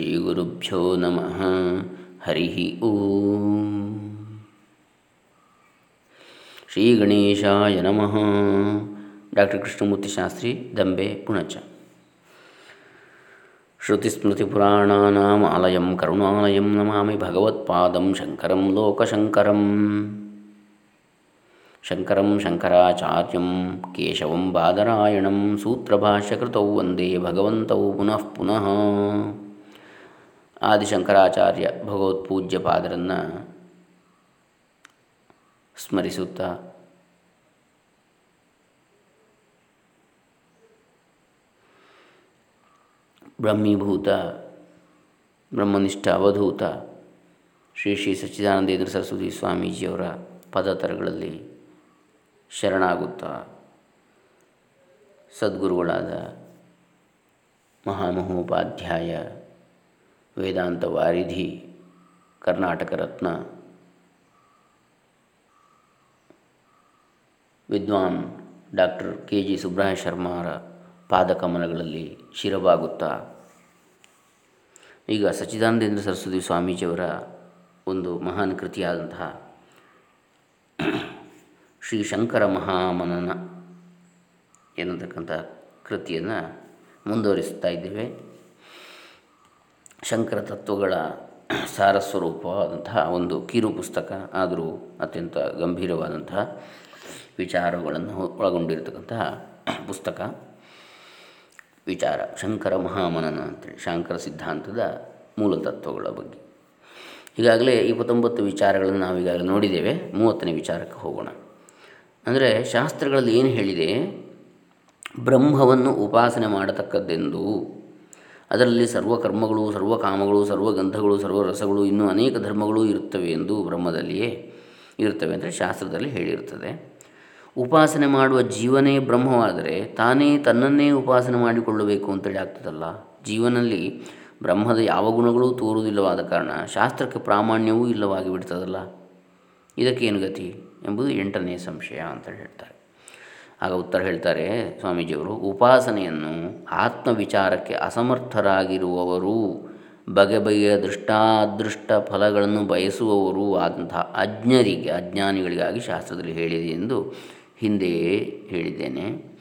ಶ್ರೀಗುರುಭ್ಯೋ ನಮಃ ಹರಿ ಓಂ ಶ್ರೀ ಗಣೇಶಾಯ ನಮಃ ಡಾಕ್ಟರ್ ಕೃಷ್ಣಮೂರ್ತಿ ಶಾಸ್ತ್ರಿ ದಂಬೆ ಪುಣಚ ಶ್ರುತಿಸ್ಮೃತಿಪುರಾಣಾನಾಂ ಆಲಯಂ ಕರುಣಾಲಯಂ ನಮಾಮಿ ಭಗವತ್ಪಾದಂ ಶಂಕರಂ ಲೋಕಶಂಕರಂ ಶಂಕರಂ ಶಂಕರಾಚಾರ್ಯಂ ಕೇಶವಂ ಬಾದರಾಯಣಂ ಸೂತ್ರಭಾಷ್ಯಕೃತೌ ವಂದೇ ಭಗವಂತೌ ಪುನಃ ಪುನಃ ಆದಿಶಂಕರಾಚಾರ್ಯ ಭಗವತ್ಪೂಜ್ಯ ಪಾದರನ್ನು ಸ್ಮರಿಸುತ್ತಾ ಬ್ರಹ್ಮೀಭೂತ ಬ್ರಹ್ಮನಿಷ್ಠ ಅವಧೂತ ಶ್ರೀ ಶ್ರೀ ಸಚ್ಚಿದಾನಂದೇಂದ್ರ ಸರಸ್ವತಿ ಸ್ವಾಮೀಜಿಯವರ ಪದತರಗಳಲ್ಲಿ ಶರಣಾಗುತ್ತಾ ಸದ್ಗುರುಗಳಾದ ಮಹಾಮಹೋಪಾಧ್ಯಾಯ ವೇದಾಂತ ವಾರಿಧಿ, ಕರ್ನಾಟಕ ರತ್ನ, ವಿದ್ವಾನ್ ಡಾಕ್ಟರ್ ಕೆ ಜಿ ಸುಬ್ರಹ ಶರ್ಮಾರ ಪಾದಕಮಲಗಳಲ್ಲಿ ಶಿರಬಾಗುತ್ತಾ ಈಗ ಸಚ್ಚಿದಾನಂದೇಂದ್ರ ಸರಸ್ವತಿ ಸ್ವಾಮೀಜಿಯವರ ಒಂದು ಮಹಾನ್ ಕೃತಿಯಾದಂತಹ ಶ್ರೀ ಶಂಕರ ಮಹಾಮನನ ಎನ್ನತಕ್ಕಂಥ ಕೃತಿಯನ್ನು ಮುಂದುವರಿಸ್ತಾ ಇದ್ದೇವೆ. ಶಂಕರ ತತ್ವಗಳ ಸಾರಸ್ವರೂಪವಾದಂತಹ ಒಂದು ಕಿರು ಪುಸ್ತಕ ಆದರೂ ಅತ್ಯಂತ ಗಂಭೀರವಾದಂತಹ ವಿಚಾರಗಳನ್ನು ಒಳಗೊಂಡಿರತಕ್ಕಂತಹ ಪುಸ್ತಕ. ವಿಚಾರ, ಶಂಕರ ಮಹಾಮನನ ಅಂತೇಳಿ, ಶಂಕರ ಸಿದ್ಧಾಂತದ ಮೂಲ ತತ್ವಗಳ ಬಗ್ಗೆ. ಈಗಾಗಲೇ ಇಪ್ಪತ್ತೊಂಬತ್ತು ವಿಚಾರಗಳನ್ನು ನಾವು ಈಗಾಗಲೇ ನೋಡಿದ್ದೇವೆ. ಮೂವತ್ತನೇ ವಿಚಾರಕ್ಕೆ ಹೋಗೋಣ. ಅಂದರೆ ಶಾಸ್ತ್ರಗಳಲ್ಲಿ ಏನು ಹೇಳಿದೆ? ಬ್ರಹ್ಮವನ್ನು ಉಪಾಸನೆ ಮಾಡತಕ್ಕದ್ದೆಂದು. ಅದರಲ್ಲಿ ಸರ್ವಕರ್ಮಗಳು, ಸರ್ವಕಾಮಗಳು ಸರ್ವ ರಸಗಳು ಇನ್ನೂ ಅನೇಕ ಧರ್ಮಗಳು ಇರುತ್ತವೆ ಎಂದು ಬ್ರಹ್ಮದಲ್ಲಿಯೇ ಇರುತ್ತವೆ ಅಂದರೆ ಶಾಸ್ತ್ರದಲ್ಲಿ ಹೇಳಿರುತ್ತದೆ. ಉಪಾಸನೆ ಮಾಡುವ ಜೀವನೇ ಬ್ರಹ್ಮವಾದರೆ ತಾನೇ ತನ್ನನ್ನೇ ಉಪಾಸನೆ ಮಾಡಿಕೊಳ್ಳಬೇಕು ಅಂತೇಳಿ ಆಗ್ತದಲ್ಲ ಜೀವನಲ್ಲಿ ಬ್ರಹ್ಮದ ಯಾವ ಗುಣಗಳೂ ತೋರುವುದಿಲ್ಲವಾದ ಕಾರಣ ಶಾಸ್ತ್ರಕ್ಕೆ ಪ್ರಾಮಾಣ್ಯವೂ ಇಲ್ಲವಾಗಿ ಬಿಡ್ತದಲ್ಲ? ಇದಕ್ಕೇನು ಗತಿ ಎಂಬುದು ಎಂಟನೇ ಸಂಶಯ ಅಂತ ಹೇಳ್ತಾರೆ. ಆಗ ಉತ್ತರ ಹೇಳ್ತಾರೆ ಸ್ವಾಮೀಜಿಯವರು, ಉಪಾಸನೆಯನ್ನು ಆತ್ಮವಿಚಾರಕ್ಕೆ ಅಸಮರ್ಥರಾಗಿರುವವರು ಬಗೆ ಬಗೆಯ ದೃಷ್ಟಾದೃಷ್ಟ ಫಲಗಳನ್ನು ಬಯಸುವವರು ಆದಂತಹ ಅಜ್ಞರಿಗೆ, ಅಜ್ಞಾನಿಗಳಿಗಾಗಿ ಶಾಸ್ತ್ರದಲ್ಲಿ ಹೇಳಿದೆ ಎಂದು ಹಿಂದೆಯೇ ಹೇಳಿದ್ದೇನೆ.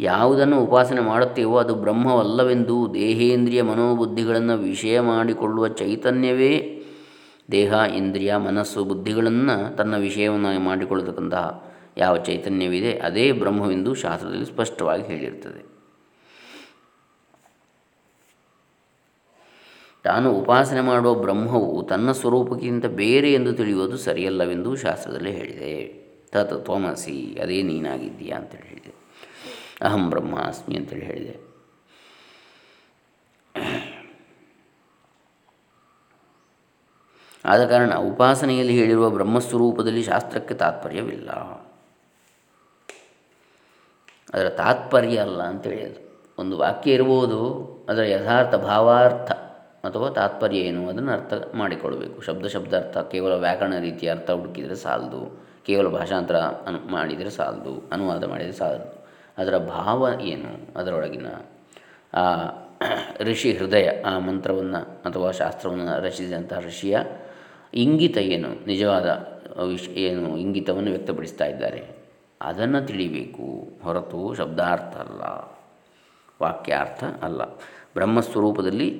ಯಾವುದನ್ನು ಉಪಾಸನೆ ಮಾಡುತ್ತೇವೋ ಅದು ಬ್ರಹ್ಮವಲ್ಲವೆಂದು ದೇಹೇಂದ್ರಿಯ ಮನೋಬುದ್ಧಿಗಳನ್ನು ವಿಷಯ ಮಾಡಿಕೊಳ್ಳುವ ಚೈತನ್ಯವೇ. ದೇಹ, ಇಂದ್ರಿಯ, ಮನಸ್ಸು, ಬುದ್ಧಿಗಳನ್ನು ತನ್ನ ವಿಷಯವನ್ನು ಮಾಡಿಕೊಳ್ಳತಕ್ಕಂತಹ ಯಾವ ಚೈತನ್ಯವಿದೆ ಅದೇ ಬ್ರಹ್ಮವೆಂದು ಶಾಸ್ತ್ರದಲ್ಲಿ ಸ್ಪಷ್ಟವಾಗಿ ಹೇಳಿರ್ತದೆ. ತಾನು ಉಪಾಸನೆ ಮಾಡುವ ಬ್ರಹ್ಮವು ತನ್ನ ಸ್ವರೂಪಕ್ಕಿಂತ ಬೇರೆ ಎಂದು ತಿಳಿಯುವುದು ಸರಿಯಲ್ಲವೆಂದು ಶಾಸ್ತ್ರದಲ್ಲಿ ಹೇಳಿದೆ. ತತ್ ತ್ವಮಸಿ, ಅದೇ ನೀನಾಗಿದ್ದೀಯಾ ಅಂತೇಳಿ ಹೇಳಿದೆ. ಅಹಂ ಬ್ರಹ್ಮಾಸ್ಮಿ ಅಂತೇಳಿ ಹೇಳಿದೆ. ಆದ ಕಾರಣ ಉಪಾಸನೆಯಲ್ಲಿ ಹೇಳಿರುವ ಬ್ರಹ್ಮಸ್ವರೂಪದಲ್ಲಿ ಶಾಸ್ತ್ರಕ್ಕೆ ತಾತ್ಪರ್ಯವಿಲ್ಲ. ಅದರ ತಾತ್ಪರ್ಯ ಅಲ್ಲ ಅಂತೇಳಿ ಅದು ಒಂದು ವಾಕ್ಯ ಇರ್ಬೋದು, ಅದರ ಯಥಾರ್ಥ ಭಾವಾರ್ಥ ಅಥವಾ ತಾತ್ಪರ್ಯ ಏನು ಅದನ್ನು ಅರ್ಥ ಮಾಡಿಕೊಳ್ಬೇಕು ಶಬ್ದ ಶಬ್ದಾರ್ಥ ಕೇವಲ ವ್ಯಾಕರಣ ರೀತಿಯ ಅರ್ಥ ಹುಡುಕಿದರೆ ಸಾಲದು, ಕೇವಲ ಭಾಷಾಂತರ ಅನು ಮಾಡಿದರೆ ಸಾಲದು, ಅನುವಾದ ಮಾಡಿದರೆ ಸಾಲದು. ಅದರ ಭಾವ ಏನು ಅದರೊಳಗಿನ ಆ ಋಷಿ ಹೃದಯ, ಆ ಮಂತ್ರವನ್ನು ಅಥವಾ ಶಾಸ್ತ್ರವನ್ನು ರಚಿಸಿದಂಥ ಋಷಿಯ ಇಂಗಿತ ಏನು, ನಿಜವಾದ ವಿಷ್ ಏನು ಇಂಗಿತವನ್ನು ವ್ಯಕ್ತಪಡಿಸ್ತಾ ಇದ್ದಾರೆ. ಅದನ್ನು ತಿಳಿಬೇಕು. ಹೊರತು ಶಬ್ದಾರ್ಥ ಅಲ್ಲ. ವಾಕ್ಯಾರ್ಥ ಅಲ್ಲ. ಬ್ರಹ್ಮಸ್ವರೂಪದಲ್ಲಿ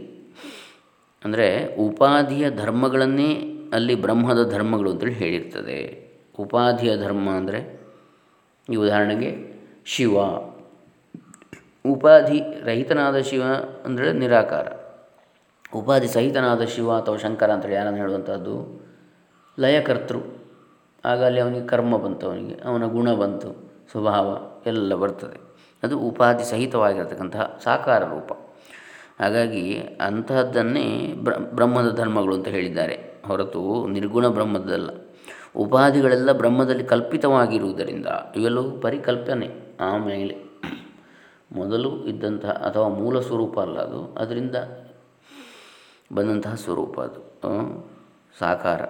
ಅಂದರೆ ಉಪಾಧಿಯ ಧರ್ಮಗಳನ್ನೇ ಅಲ್ಲಿ ಬ್ರಹ್ಮದ ಧರ್ಮಗಳು ಅಂತೇಳಿ ಹೇಳಿರ್ತದೆ. ಉಪಾಧಿಯ ಧರ್ಮ ಅಂದರೆ ಈ ಉದಾಹರಣೆಗೆ ಶಿವ. ಉಪಾಧಿ ರಹಿತನಾದ ಶಿವ ಅಂದರೆ ನಿರಾಕಾರ. ಉಪಾಧಿ ಸಹಿತನಾದ ಶಿವ ಅಥವಾ ಶಂಕರ ಅಂತೇಳಿ ಯಾರನ್ನು ಹೇಳುವಂಥದ್ದು ಲಯಕರ್ತೃ. ಆಗ ಅಲ್ಲಿ ಅವನಿಗೆ ಕರ್ಮ ಬಂತು, ಅವನಿಗೆ ಅವನ ಗುಣ ಬಂತು, ಸ್ವಭಾವ ಎಲ್ಲ ಬರ್ತದೆ. ಅದು ಉಪಾಧಿ ಸಹಿತವಾಗಿರತಕ್ಕಂತಹ ಸಾಕಾರ ರೂಪ. ಹಾಗಾಗಿ ಅಂತಹದ್ದನ್ನೇ ಬ್ರಹ್ಮದ ಧರ್ಮಗಳು ಅಂತ ಹೇಳಿದ್ದಾರೆ. ಹೊರತು ನಿರ್ಗುಣ ಬ್ರಹ್ಮದಲ್ಲ ಉಪಾಧಿಗಳೆಲ್ಲ ಬ್ರಹ್ಮದಲ್ಲಿ ಕಲ್ಪಿತವಾಗಿರುವುದರಿಂದ ಇವೆಲ್ಲವೂ ಪರಿಕಲ್ಪನೆ ಆಮೇಲೆ ಮೊದಲು ಇದ್ದಂತಹ, ಅಥವಾ ಮೂಲ ಸ್ವರೂಪ ಅಲ್ಲ ಅದು, ಅದರಿಂದ ಬಂದಂತಹ ಸ್ವರೂಪ ಅದು ಸಾಕಾರ.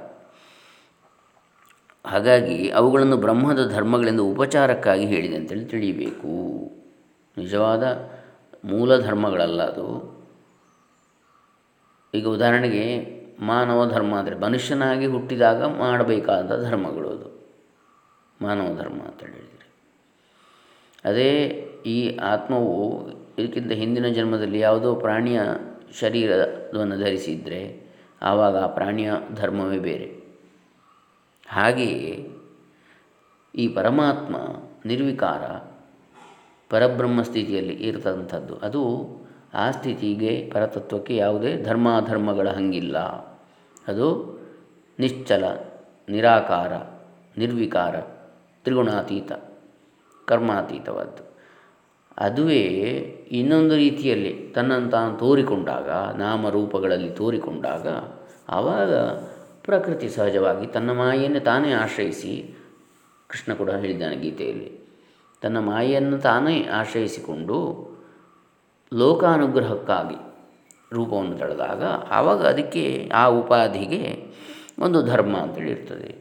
ಹಾಗಾಗಿ ಅವುಗಳನ್ನು ಬ್ರಹ್ಮದ ಧರ್ಮಗಳೆಂದು ಉಪಚಾರಕ್ಕಾಗಿ ಹೇಳಿದೆ ಅಂತೇಳಿ ತಿಳಿಯಬೇಕು. ನಿಜವಾದ ಮೂಲ ಧರ್ಮಗಳಲ್ಲ ಅದು. ಈಗ ಉದಾಹರಣೆಗೆ ಮಾನವ ಧರ್ಮ ಅಂದರೆ ಮನುಷ್ಯನಾಗಿ ಹುಟ್ಟಿದಾಗ ಮಾಡಬೇಕಾದ ಧರ್ಮಗಳು ಅದು. ಮಾನವ ಧರ್ಮ ಅಂತ ಹೇಳಿದರೆ. ಅದೇ ಈ ಆತ್ಮವು ಇದಕ್ಕಿಂತ ಹಿಂದಿನ ಜನ್ಮದಲ್ಲಿ ಯಾವುದೋ ಪ್ರಾಣಿಯ ಶರೀರವನ್ನು ಧರಿಸಿದರೆ ಆವಾಗ ಆ ಪ್ರಾಣಿಯ ಧರ್ಮವೇ ಬೇರೆ. ಹಾಗೆಯೇ ಈ ಪರಮಾತ್ಮ ನಿರ್ವಿಕಾರ ಪರಬ್ರಹ್ಮ ಸ್ಥಿತಿಯಲ್ಲಿ ಇರತಂಥದ್ದು ಅದು ಆ ಸ್ಥಿತಿಗೆ, ಪರತತ್ವಕ್ಕೆ ಯಾವುದೇ ಧರ್ಮಾಧರ್ಮಗಳ ಹಂಗಿಲ್ಲ. ಅದು ನಿಶ್ಚಲ, ನಿರಾಕಾರ, ನಿರ್ವಿಕಾರ, ತ್ರಿಗುಣಾತೀತ, ಕರ್ಮಾತೀತವಾದ್ದು. ಅದುವೇ ಇನ್ನೊಂದು ರೀತಿಯಲ್ಲಿ ತನ್ನನ್ನು ತಾನು ತೋರಿಕೊಂಡಾಗ, ನಾಮರೂಪಗಳಲ್ಲಿ ತೋರಿಕೊಂಡಾಗ, ಆವಾಗ ಪ್ರಕೃತಿ ಸಹಜವಾಗಿ ತನ್ನ ಮಾಯೆಯನ್ನು ತಾನೇ ಆಶ್ರಯಿಸಿ ಕೃಷ್ಣ ಕೂಡ ಹೇಳಿದ್ದಾನೆ ಗೀತೆಯಲ್ಲಿ. ತನ್ನ ಮಾಯೆಯನ್ನು ತಾನೇ ಆಶ್ರಯಿಸಿಕೊಂಡು ಲೋಕಾನುಗ್ರಹಕ್ಕಾಗಿ ರೂಪವನ್ನು ತಳೆದಾಗ ಆವಾಗ ಅದಕ್ಕೆ ಆ ಉಪಾಧಿಗೆ ಒಂದು ಧರ್ಮ ಅಂತೇಳಿ ಇರ್ತದೆ.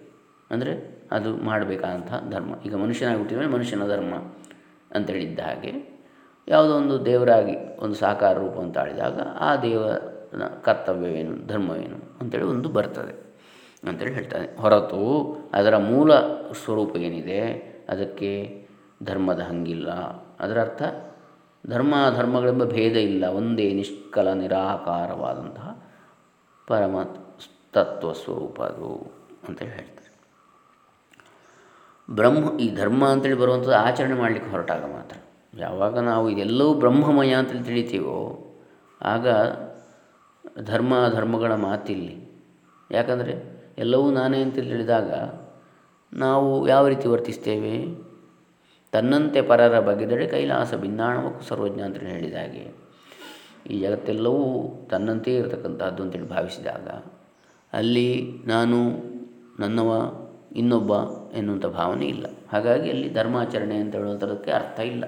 ಅಂದರೆ ಅದು ಮಾಡಬೇಕಾದಂಥ ಧರ್ಮ. ಈಗ ಮನುಷ್ಯನಾಗಿ ಹುಟ್ಟಿದ ಮನುಷ್ಯನ ಧರ್ಮ ಅಂತೇಳಿದ್ದ ಹಾಗೆ ಯಾವುದೋ ಒಂದು ದೇವರಾಗಿ ಒಂದು ಸಾಕಾರ ರೂಪವನ್ನು ತಾಳಿದಾಗ ಆ ದೇವನ ಕರ್ತವ್ಯವೇನು, ಧರ್ಮವೇನು ಅಂತೇಳಿ ಒಂದು ಬರ್ತದೆ. ಅಂತೇಳಿ ಹೇಳ್ತಾನೆ ಹೊರತು ಅದರ ಮೂಲ ಸ್ವರೂಪ ಏನಿದೆ? ಅದಕ್ಕೆ ಧರ್ಮದ ಹಂಗಿಲ್ಲ. ಅದರ ಅರ್ಥ ಧರ್ಮ, ಧರ್ಮಗಳೆಂಬ ಭೇದ ಇಲ್ಲ. ಒಂದೇ ನಿಷ್ಕಲ ನಿರಾಕಾರವಾದಂತಹ ಪರಮ ತತ್ವ ಸ್ವರೂಪ ಅದು ಅಂತೇಳಿ ಹೇಳ್ತಾರೆ. ಬ್ರಹ್ಮ, ಈ ಧರ್ಮ ಅಂತೇಳಿ ಬರುವಂಥದ್ದು ಆಚರಣೆ ಮಾಡಲಿಕ್ಕೆ ಹೊರಟಾಗ ಮಾತ್ರ. ಯಾವಾಗ ನಾವು ಇದೆಲ್ಲವೂ ಬ್ರಹ್ಮಮಯ ಅಂತೇಳಿ ತಿಳಿತೀವೋ, ಆಗ ಧರ್ಮ, ಧರ್ಮಗಳ ಮಾತಿಲ್ಲಿ ಯಾಕಂದರೆ ಎಲ್ಲವೂ ನಾನೇ ಅಂತ ತಿಳಿದಾಗ ನಾವು ಯಾವ ರೀತಿ ವರ್ತಿಸ್ತೇವೆ? ತನ್ನಂತೆ ಪರರ ಬಗೆದಡೆ ಕೈಲಾಸ ಭಿನ್ನಾಣವಕ್ಕೂ ಸರ್ವಜ್ಞ ಅಂತ ಹೇಳಿದ ಹಾಗೆ. ಈ ಜಗತ್ತೆಲ್ಲವೂ ತನ್ನಂತೆಯೇ ಇರತಕ್ಕಂಥದ್ದು ಅಂತೇಳಿ ಭಾವಿಸಿದಾಗ ಅಲ್ಲಿ ನಾನು ನನ್ನವ ಇನ್ನೊಬ್ಬ ಎನ್ನುವಂಥ ಭಾವನೆ ಇಲ್ಲ. ಹಾಗಾಗಿ ಅಲ್ಲಿ ಧರ್ಮಾಚರಣೆ ಅಂತ ಹೇಳುವಂಥದ್ದಕ್ಕೆ ಅರ್ಥ ಇಲ್ಲ.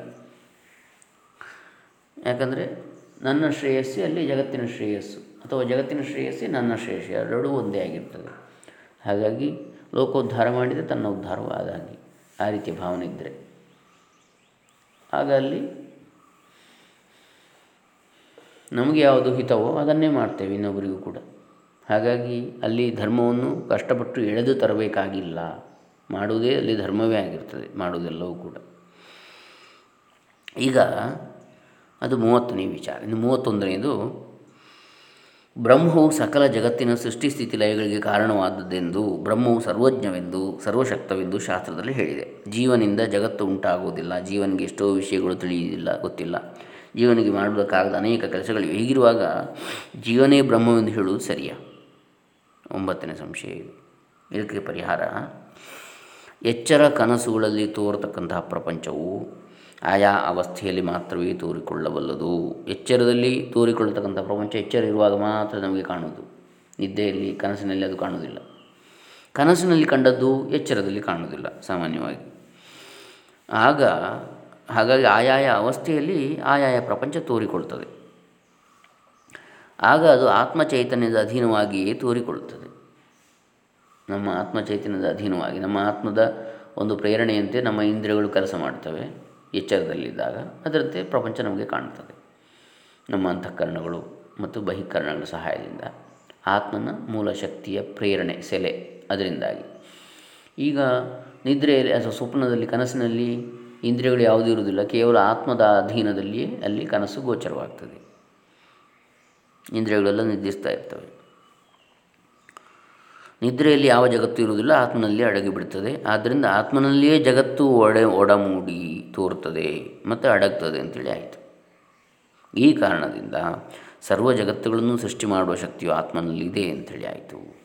ಯಾಕಂದರೆ ನನ್ನ ಶ್ರೇಯಸ್ಸೇ ಅಲ್ಲಿ ಜಗತ್ತಿನ ಶ್ರೇಯಸ್ಸು ಅಥವಾ ಜಗತ್ತಿನ ಶ್ರೇಯಸ್ಸೇ ನನ್ನ ಶ್ರೇಯಸ್ಸು ಎರಡೂ ಒಂದೇ ಆಗಿರ್ತದೆ. ಹಾಗಾಗಿ ಲೋಕೋದ್ಧಾರ ಮಾಡಿದರೆ ತನ್ನ ಉದ್ಧಾರವೂ ಆದಾಗಿ ಆ ರೀತಿಯ ಭಾವನೆ ಇದ್ದರೆ ಆಗ ಅಲ್ಲಿ ನಮಗೆ ಯಾವುದು ಹಿತವೋ ಅದನ್ನೇ ಮಾಡ್ತೇವೆ ಇನ್ನೊಬ್ಬರಿಗೂ ಕೂಡ. ಹಾಗಾಗಿ ಅಲ್ಲಿ ಧರ್ಮವನ್ನು ಕಷ್ಟಪಟ್ಟು ಎಳೆದು ತರಬೇಕಾಗಿಲ್ಲ. ಮಾಡುವುದೇ ಅಲ್ಲಿ ಧರ್ಮವೇ ಆಗಿರ್ತದೆ, ಮಾಡುವುದೆಲ್ಲವೂ ಕೂಡ. ಈಗ ಅದು ಮೂವತ್ತನೇ ವಿಚಾರ, ಇನ್ನು ಮೂವತ್ತೊಂದನೇದು ಬ್ರಹ್ಮವು ಸಕಲ ಜಗತ್ತಿನ ಸೃಷ್ಟಿ ಸ್ಥಿತಿ ಲಯಗಳಿಗೆ ಕಾರಣವಾದದ್ದೆಂದು ಬ್ರಹ್ಮವು ಸರ್ವಜ್ಞವೆಂದು, ಸರ್ವಶಕ್ತವೆಂದು ಶಾಸ್ತ್ರದಲ್ಲಿ ಹೇಳಿದೆ. ಜೀವನಿಂದ ಜಗತ್ತು ಉಂಟಾಗುವುದಿಲ್ಲ, ಜೀವನಿಗೆ ಎಷ್ಟೋ ವಿಷಯಗಳು ತಿಳಿಯುವುದಿಲ್ಲ, ಗೊತ್ತಿಲ್ಲ. ಜೀವನಿಗೆ ಮಾಡಬೇಕಾಗದ ಅನೇಕ ಕೆಲಸಗಳು ಹೀಗಿರುವಾಗ ಜೀವನೇ ಬ್ರಹ್ಮವೆಂದು ಹೇಳುವುದು ಸರಿಯ? ಒಂಬತ್ತನೇ ಸಂಶಯ ಇದು. ಇದಕ್ಕೆ ಪರಿಹಾರ, ಎಚ್ಚರ ಕನಸುಗಳಲ್ಲಿ ತೋರತಕ್ಕಂತಹ ಪ್ರಪಂಚವು ಆಯಾ ಅವಸ್ಥೆಯಲ್ಲಿ ಮಾತ್ರವೇ ತೋರಿಕೊಳ್ಳಬಲ್ಲದು. ಎಚ್ಚರದಲ್ಲಿ ತೋರಿಕೊಳ್ಳತಕ್ಕಂಥ ಪ್ರಪಂಚ ಎಚ್ಚರ ಇರುವಾಗ ಮಾತ್ರ ನಮಗೆ ಕಾಣುವುದು. ನಿದ್ದೆಯಲ್ಲಿ, ಕನಸಿನಲ್ಲಿ ಅದು ಕಾಣುವುದಿಲ್ಲ. ಕನಸಿನಲ್ಲಿ ಕಂಡದ್ದು ಎಚ್ಚರದಲ್ಲಿ ಕಾಣುವುದಿಲ್ಲ, ಸಾಮಾನ್ಯವಾಗಿ. ಆಗ, ಹಾಗಾಗಿ ಆಯಾಯ ಅವಸ್ಥೆಯಲ್ಲಿ ಆಯಾಯ ಪ್ರಪಂಚ ತೋರಿಕೊಳ್ತದೆ ಆಗ ಅದು ಆತ್ಮಚೈತನ್ಯದ ಅಧೀನವಾಗಿಯೇ ತೋರಿಕೊಳ್ಳುತ್ತದೆ. ನಮ್ಮ ಆತ್ಮಚೈತನ್ಯದ ಅಧೀನವಾಗಿ, ನಮ್ಮ ಆತ್ಮದ ಒಂದು ಪ್ರೇರಣೆಯಂತೆ ನಮ್ಮ ಇಂದ್ರಿಯಗಳು ಕೆಲಸ ಮಾಡ್ತವೆ. ಎಚ್ಚರದಲ್ಲಿದ್ದಾಗ ಅದರಂತೆ ಪ್ರಪಂಚ ನಮಗೆ ಕಾಣ್ತದೆ ನಮ್ಮ ಅಂತಃಕರಣಗಳು ಮತ್ತು ಬಹಿಕರಣಗಳ ಸಹಾಯದಿಂದ ಆತ್ಮನ ಮೂಲ ಶಕ್ತಿಯ ಪ್ರೇರಣೆ, ಸೆಲೆ ಅದರಿಂದಾಗಿ. ಈಗ ನಿದ್ರೆಯಲ್ಲಿ ಅಥವಾ ಸ್ವಪ್ನದಲ್ಲಿ, ಕನಸಿನಲ್ಲಿ ಇಂದ್ರಿಯಗಳು ಯಾವುದೂ ಇರುವುದಿಲ್ಲ. ಕೇವಲ ಆತ್ಮದ ಅಧೀನದಲ್ಲಿಯೇ ಅಲ್ಲಿ ಕನಸು ಗೋಚರವಾಗ್ತದೆ. ಇಂದ್ರಿಯಗಳೆಲ್ಲ ನಿದ್ರಿಸ್ತಾ ಇರ್ತವೆ. ನಿದ್ರೆಯಲ್ಲಿ ಯಾವ ಜಗತ್ತು ಇರುವುದಿಲ್ಲ ಆತ್ಮನಲ್ಲಿ ಅಡಗಿಬಿಡ್ತದೆ. ಆದ್ದರಿಂದ ಆತ್ಮನಲ್ಲಿಯೇ ಜಗತ್ತು ಒಡೆ, ಒಡಮೂಡಿ ತೋರ್ತದೆ ಮತ್ತು ಅಡಗ್ತದೆ ಅಂತೇಳಿ ಆಯಿತು. ಈ ಕಾರಣದಿಂದ ಸರ್ವ ಜಗತ್ತುಗಳನ್ನು ಸೃಷ್ಟಿ ಮಾಡುವ ಶಕ್ತಿಯು ಆತ್ಮನಲ್ಲಿದೆ ಅಂಥೇಳಿ ಆಯಿತು.